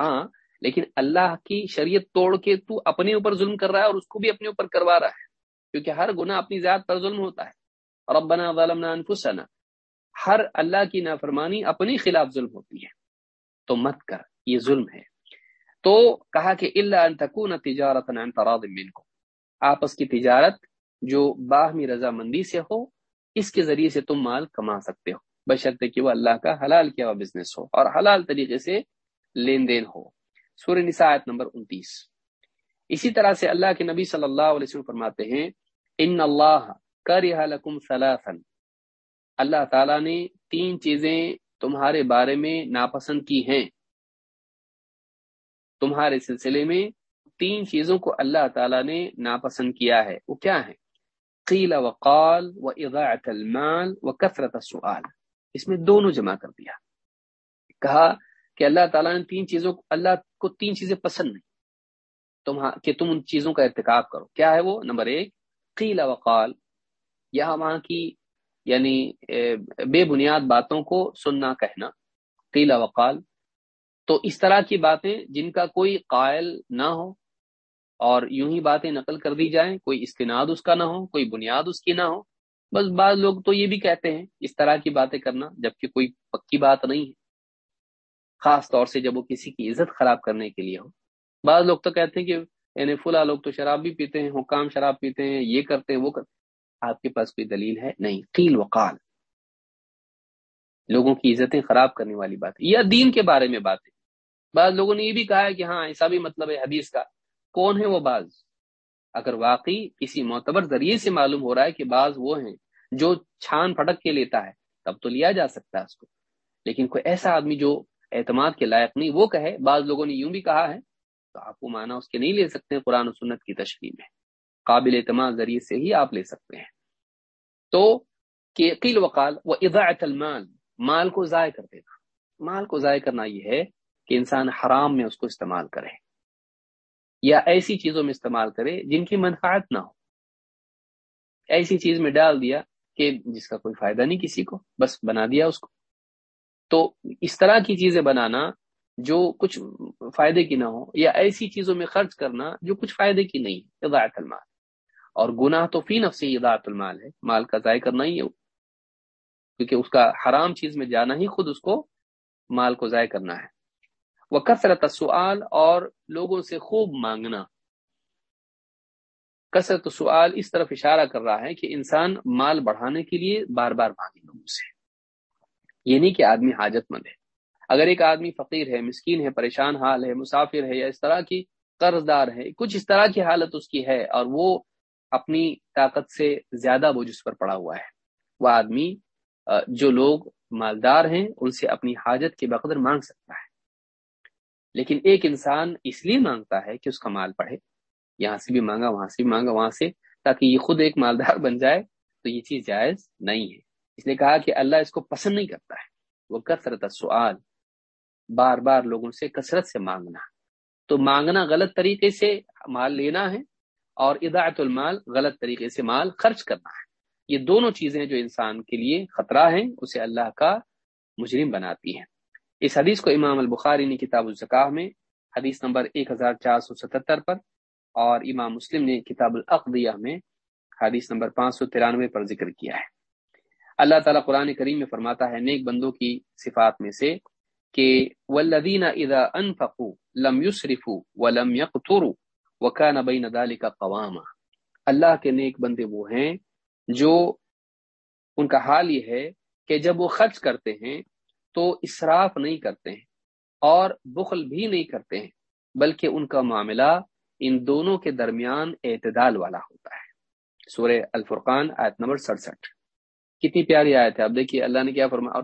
ہاں لیکن اللہ کی شریعت توڑ کے تو اپنے اوپر ظلم کر رہا ہے اور اس کو بھی اپنے اوپر کروا رہا ہے، کیونکہ ہر گناہ اپنی ذات پر ظلم ہوتا ہے۔ اور ظلمنا انفسنا، ہر اللہ کی نافرمانی اپنی خلاف ظلم ہوتی ہے۔ تو مت کر، یہ ظلم ہے۔ تو کہا کہ اللہ ان تکون تجارت عن تراض منکم، آپس کی تجارت جو باہمی رضامندی سے ہو، اس کے ذریعے سے تم مال کما سکتے ہو۔ بشرط کہ وہ اللہ کا حلال کیا ہوا بزنس ہو اور حلال طریقے سے لین دین ہو۔ سورہ نساء آیت نمبر انتیس۔ اسی طرح سے اللہ کے نبی صلی اللہ علیہ وسلم فرماتے ہیں، ان اللہ کرہ لکم ثلاثا اللہ تعالیٰ نے تین چیزیں تمہارے بارے میں ناپسند کی ہیں۔ تمہارے سلسلے میں تین چیزوں کو اللہ تعالیٰ نے ناپسند کیا ہے۔ وہ کیا ہے قیل وقال و اضاعت المال و کثرت السؤال۔ اس میں دونوں جمع کر دیا۔ کہا کہ اللہ تعالیٰ نے تین چیزوں اللہ کو تین چیزیں پسند نہیں۔ تم کہ تم ان چیزوں کا ارتکاب کرو۔ کیا ہے وہ؟ نمبر ایک، قیل وقال یہاں وہاں کی یعنی بے بنیاد باتوں کو سننا، کہنا۔ قیل وقال تو اس طرح کی باتیں جن کا کوئی قائل نہ ہو اور یوں ہی باتیں نقل کر دی جائیں، کوئی استناد اس کا نہ ہو، کوئی بنیاد اس کی نہ ہو۔ بس بعض لوگ تو یہ بھی کہتے ہیں، اس طرح کی باتیں کرنا، جبکہ کوئی پکی بات نہیں ہے۔ خاص طور سے جب وہ کسی کی عزت خراب کرنے کے لیے ہو۔ بعض لوگ تو کہتے ہیں کہ یعنی فلاں لوگ تو شراب بھی پیتے ہیں، حکام شراب پیتے ہیں، یہ کرتے ہیں، وہ کرتے آپ کے پاس کوئی دلیل ہے؟ نہیں۔ قیل وقال لوگوں کی عزتیں خراب کرنے والی بات یا دین کے بارے میں باتیں۔ بعض لوگوں نے یہ بھی کہا ہے کہ ہاں ایسا بھی مطلب ہے، حدیث کا۔ کون ہے وہ بعض؟ اگر واقعی کسی معتبر ذریعے سے معلوم ہو رہا ہے کہ بعض وہ ہیں جو چھان پھٹک کے لیتا ہے، تب تو لیا جا سکتا ہے اس کو۔ لیکن کوئی ایسا آدمی جو اعتماد کے لائق نہیں، وہ کہے، بعض لوگوں نے یوں بھی کہا ہے، تو آپ کو مانا اس کے نہیں لے سکتے، قرآن و سنت کی تشریح میں۔ قابل اعتماد ذریعے سے ہی آپ لے سکتے ہیں۔ تو قیل وقال وہ اضاعت المال، مال کو ضائع کر دینا۔ مال کو ضائع کرنا یہ ہے کہ انسان حرام میں اس کو استعمال کرے۔ یا ایسی چیزوں میں استعمال کرے جن کی منفعت نہ ہو۔ ایسی چیز میں ڈال دیا کہ جس کا کوئی فائدہ نہیں کسی کو، بس بنا دیا اس کو۔ تو اس طرح کی چیزیں بنانا جو کچھ فائدے کی نہ ہو یا ایسی چیزوں میں خرچ کرنا جو کچھ فائدے کی نہیں، اضاعت المال۔ اور گناہ تو فی نفسی اضاعت المال ہے، مال کا ضائع کرنا ہی ہے۔ کیونکہ اس کا حرام چیز میں جانا ہی خود اس کو مال کو ضائع کرنا ہے۔ وہ کثرت سوال اور لوگوں سے خوب مانگنا۔ کثرت سوال اس طرف اشارہ کر رہا ہے کہ انسان مال بڑھانے کے لیے بار بار مانگے لوگوں سے۔ یہ نہیں کہ آدمی حاجت مند ہے۔ اگر ایک آدمی فقیر ہے، مسکین ہے، پریشان حال ہے، مسافر ہے یا اس طرح کی قرض دار ہے، کچھ اس طرح کی حالت اس کی ہے اور وہ اپنی طاقت سے زیادہ بوجھ اس پر پڑا ہوا ہے۔ وہ آدمی، جو لوگ مالدار ہیں، ان سے اپنی حاجت کے بقدر مانگ سکتا ہے۔ لیکن ایک انسان اس لیے مانگتا ہے کہ اس کا مال پڑھے، یہاں سے بھی مانگا، وہاں سے بھی مانگا، وہاں سے، تاکہ یہ خود ایک مالدار بن جائے، تو یہ چیز جائز نہیں ہے۔ اس نے کہا کہ اللہ اس کو پسند نہیں کرتا ہے۔ وہ کثرت سوال بار بار لوگوں سے کثرت سے مانگنا۔ تو مانگنا غلط طریقے سے مال لینا ہے اور اضاعت المال غلط طریقے سے مال خرچ کرنا ہے۔ یہ دونوں چیزیں جو انسان کے لیے خطرہ ہیں، اسے اللہ کا مجرم بناتی ہیں۔ اس حدیث کو امام البخاری نے کتاب الزکاہ میں، حدیث نمبر ایک ہزار چار سو ستہتر پر، اور امام مسلم نے کتاب العقدیہ میں حدیث نمبر پانچ سو ترانوے پر ذکر کیا ہے۔ اللہ تعالیٰ قرآن کریم میں فرماتا ہے، نیک بندوں کی صفات میں سے کہ ولدین اذا انفقوا لم يسرفوا ولم يقتروا وكان بين ذلك قواما۔ اللہ کے نیک بندے وہ ہیں جو، ان کا حال یہ ہے کہ جب وہ خرچ کرتے ہیں تو اسراف نہیں کرتے ہیں اور بخل بھی نہیں کرتے ہیں، بلکہ ان کا معاملہ ان دونوں کے درمیان اعتدال والا ہوتا ہے۔ سورہ الفرقان آیت نمبر سڑسٹھ۔ کتنی پیاری آیت ہے۔ اب دیکھیے اللہ نے کیا فرمایا، اور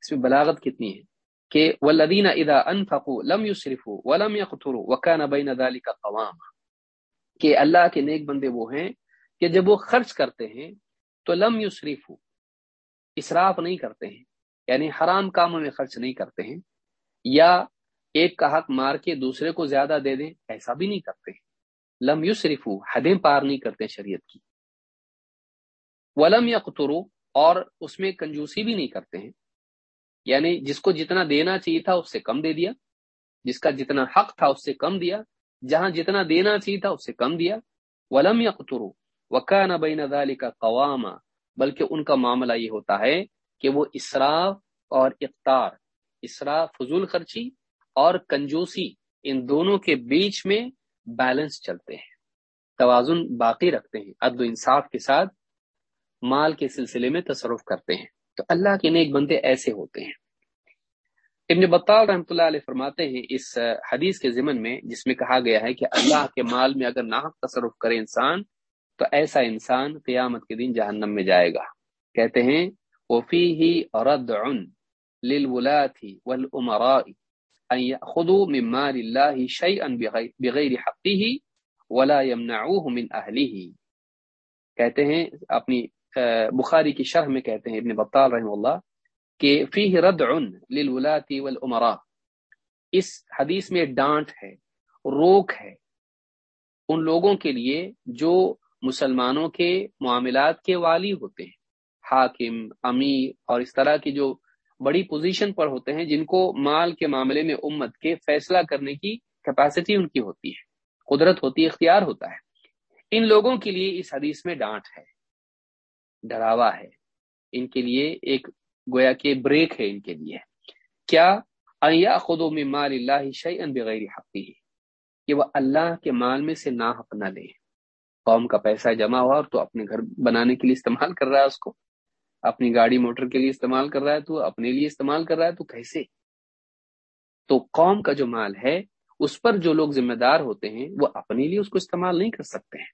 اس میں بلاغت کتنی ہے کہ ولدین ادا انفقوا لم يسرفوا ولم يقتروا وكان بين ذلك قواما۔ کہ اللہ کے نیک بندے وہ ہیں کہ جب وہ خرچ کرتے ہیں تو لم یسرفوا، اسراف نہیں کرتے ہیں۔ یعنی حرام کاموں میں خرچ نہیں کرتے ہیں، یا ایک کا حق مار کے دوسرے کو زیادہ دے دیں، ایسا بھی نہیں کرتے لم یسرفوا حدیں پار نہیں کرتے شریعت کی۔ ولم یقتروا اور اس میں کنجوسی بھی نہیں کرتے ہیں۔ یعنی جس کو جتنا دینا چاہیے تھا، اس سے کم دے دیا۔ جس کا جتنا حق تھا، اس سے کم دیا۔ جہاں جتنا دینا چاہیے تھا، اس سے کم دیا۔ ولم یا قطرو وقا نہ بین کا قوام بلکہ ان کا معاملہ یہ ہوتا ہے کہ وہ اسراف اور اقتار، اسراف، فضول خرچی اور کنجوسی ان دونوں کے بیچ میں بیلنس چلتے ہیں، توازن باقی رکھتے ہیں، عدل و انصاف کے ساتھ مال کے سلسلے میں تصرف کرتے ہیں۔ تو اللہ کے نیک بندے ایسے ہوتے ہیں۔ ابن بطال رحمۃ اللہ علیہ فرماتے ہیں اس حدیث کے ضمن میں، جس میں کہا گیا ہے کہ اللہ کے مال میں اگر ناحق تصرف کرے انسان، تو ایسا انسان قیامت کے دن جہنم میں جائے گا۔ کہتے ہیں وفی ہی رد خدو ممار اللہ شعی ان بغیر حقی ہی ولا من اہلی کہتے ہیں، اپنی بخاری کی شرح میں کہتے ہیں، ابن بطال رحم اللہ، کہ فی رد والامراء اس حدیث میں ڈانٹ ہے، روک ہے ان لوگوں کے لیے جو مسلمانوں کے معاملات کے والی ہوتے ہیں۔ حاکم، امیر اور اس طرح کی جو بڑی پوزیشن پر ہوتے ہیں، جن کو مال کے معاملے میں امت کے فیصلہ کرنے کی کیپیسٹی ان کی ہوتی ہے، قدرت ہوتی ہے، اختیار ہوتا ہے۔ ان لوگوں کے لیے اس حدیث میں ڈانٹ ہے، ڈراوا ہے۔ ان کے لیے ایک گویا کے بریک ہے ان کے لیے۔ کیا خود و مال اللہ شعین بغیر حقی؟ کہ وہ اللہ کے مال میں سے نہ حق نہ لے۔ قوم کا پیسہ جمع ہوا اور تو اپنے گھر بنانے کے لیے استعمال کر رہا ہے اس کو۔ اپنی گاڑی موٹر کے لیے استعمال کر رہا ہے تو اپنے لیے استعمال کر رہا ہے تو کیسے؟ تو قوم کا جو مال ہے، اس پر جو لوگ ذمہ دار ہوتے ہیں، وہ اپنے لیے اس کو استعمال نہیں کر سکتے ہیں۔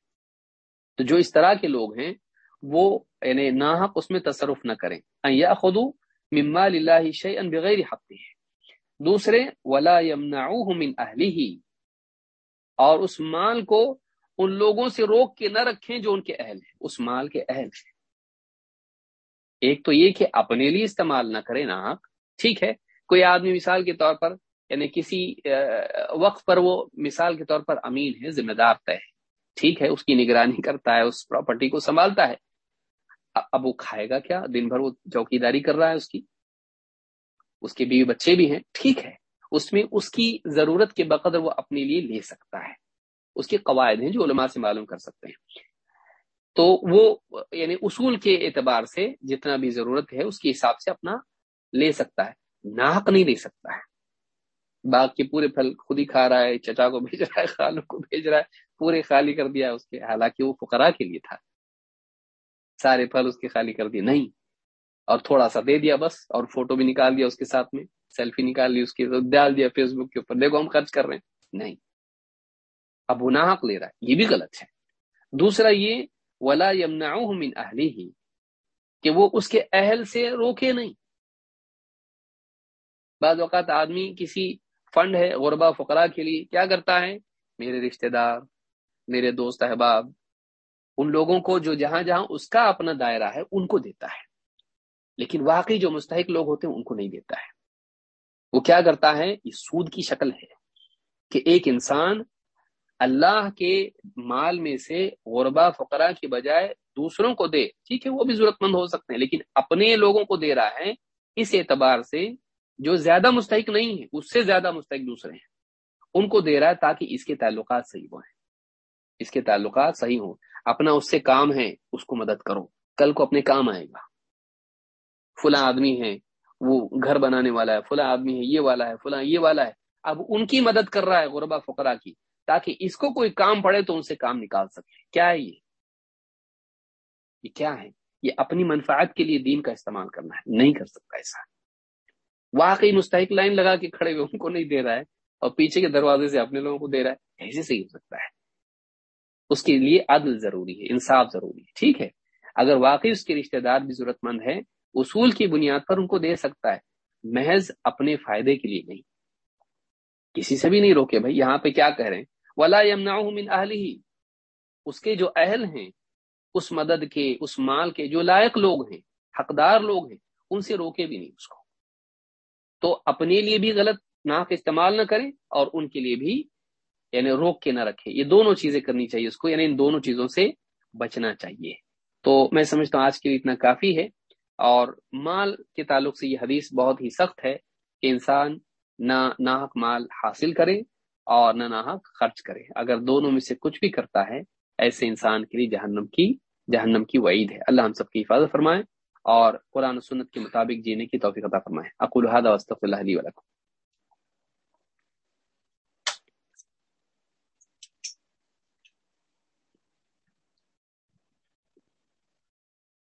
تو جو اس طرح کے لوگ ہیں، وہ یعنی ناحق اس میں تصرف نہ کریں۔ یا خود مما اللہ شعین بغیر حق ہے۔ دوسرے، ولا من اہلی اور اس مال کو ان لوگوں سے روک کے نہ رکھیں جو ان کے اہل ہیں۔ اس مال کے اہل ہیں۔ ایک تو یہ کہ اپنے لیے استعمال نہ کرے ناحق ٹھیک ہے؟ کوئی آدمی مثال کے طور پر یعنی کسی وقت پر وہ مثال کے طور پر امین ہے، ذمہ دار طے ہے، ٹھیک ہے؟ اس کی نگرانی کرتا ہے، اس پراپرٹی کو سنبھالتا ہے۔ اب وہ کھائے گا کیا؟ دن بھر وہ چوکی داری کر رہا ہے اس کی۔ اس کے بیوی بچے بھی ہیں، ٹھیک ہے۔ اس میں اس کی ضرورت کے بقدر وہ اپنے لیے لے سکتا ہے۔ اس کے قواعد ہیں جو علماء سے معلوم کر سکتے ہیں۔ تو وہ یعنی اصول کے اعتبار سے جتنا بھی ضرورت ہے، اس کے حساب سے اپنا لے سکتا ہے۔ ناحق نہیں لے سکتا ہے۔ باغ کے پورے پھل خود ہی کھا رہا ہے، چچا کو بھیج رہا ہے خالوں کو بھیج رہا ہے، پورے خالی کر دیا اس کے۔ حالانکہ وہ فقرا کے لیے تھا۔ سارے پھل اس کے خالی کر دیے۔ نہیں۔ اور تھوڑا سا دے دیا بس، اور فوٹو بھی نکال دیا اس کے ساتھ میں۔ سیلفی نکال لی اس کی ڈال دیا فیس بک کے اوپر۔ دیکھو ہم خرچ کر رہے ہیں۔ نہیں۔ اب وہ ناحق لے رہا ہے۔ یہ بھی غلط ہے۔ دوسرا یہ ولا یمنا من اہلی ہی کہ وہ اس کے اہل سے روکے نہیں۔ بعض اوقات آدمی کسی فنڈ ہے، غربا فقرا کے لیے کیا کرتا ہے؟ میرے رشتہ دار، میرے دوست احباب، ان لوگوں کو جو جہاں جہاں اس کا اپنا دائرہ ہے، ان کو دیتا ہے۔ لیکن واقعی جو مستحق لوگ ہوتے ہیں، ان کو نہیں دیتا ہے۔ وہ کیا کرتا ہے؟ یہ سود کی شکل ہے کہ ایک انسان اللہ کے مال میں سے غربا فقرا کی بجائے دوسروں کو دے۔ ٹھیک ہے، وہ بھی ضرورت مند ہو سکتے ہیں، لیکن اپنے لوگوں کو دے رہا ہے اس اعتبار سے جو زیادہ مستحق نہیں ہے اس سے زیادہ مستحق دوسرے ہیں۔ ان کو دے رہا ہے تاکہ اس کے تعلقات صحیح ہوں۔ اس کے تعلقات صحیح ہوں۔ اپنا اس سے کام ہے، اس کو مدد کرو۔ کل کو اپنے کام آئے گا۔ فلاں آدمی ہے، وہ گھر بنانے والا ہے، فلاں آدمی ہے، یہ والا ہے، فلاں یہ والا ہے۔ اب ان کی مدد کر رہا ہے غربا فقرا کی۔ تاکہ اس کو کوئی کام پڑے تو ان سے کام نکال سکے۔ کیا ہے یہ؟ یہ کیا ہے؟ یہ اپنی منفعت کے لیے دین کا استعمال کرنا ہے۔ نہیں کر سکتا ایسا۔ واقعی مستحق لائن لگا کے کھڑے ہوئے ان کو نہیں دے رہا ہے اور پیچھے کے دروازے سے اپنے لوگوں کو دے رہا ہے۔ ایسے صحیح ہو سکتا ہے؟ اس کے لیے عدل ضروری ہے، انصاف ضروری ہے۔ ٹھیک ہے۔ اگر واقعی اس کے رشتہ دار بھی ضرورت مند ہے اصول کی بنیاد پر ان کو دے سکتا ہے۔ محض اپنے فائدے کے لیے نہیں۔ کسی سے بھی نہیں روکے بھائی، یہاں پہ کیا کہہ رہے ہیں؟ ولا یمنا من اہل ہی اس کے جو اہل ہیں، اس مدد کے، اس مال کے جو لائق لوگ ہیں، حقدار لوگ ہیں، ان سے روکے بھی نہیں اس کو۔ تو اپنے لیے بھی غلط ناک استعمال نہ کریں اور ان کے لیے بھی یعنی روک کے نہ رکھے یہ دونوں چیزیں کرنی چاہیے اس کو یعنی ان دونوں چیزوں سے بچنا چاہیے۔ تو میں سمجھتا ہوں آج کے لیے اتنا کافی ہے۔ اور مال کے تعلق سے یہ حدیث بہت ہی سخت ہے کہ انسان نہ ناحق مال حاصل کرے۔ اور نہ ناحق خرچ کرے۔ اگر دونوں میں سے کچھ بھی کرتا ہے، ایسے انسان کے لیے جہنم کی جہنم کی وعید ہے۔ اللہ ہم سب کی حفاظت فرمائے اور قرآن و سنت کے مطابق جینے کی توفیق عطا فرمائے۔ اقول هذا واستغفر الله لي ولكم۔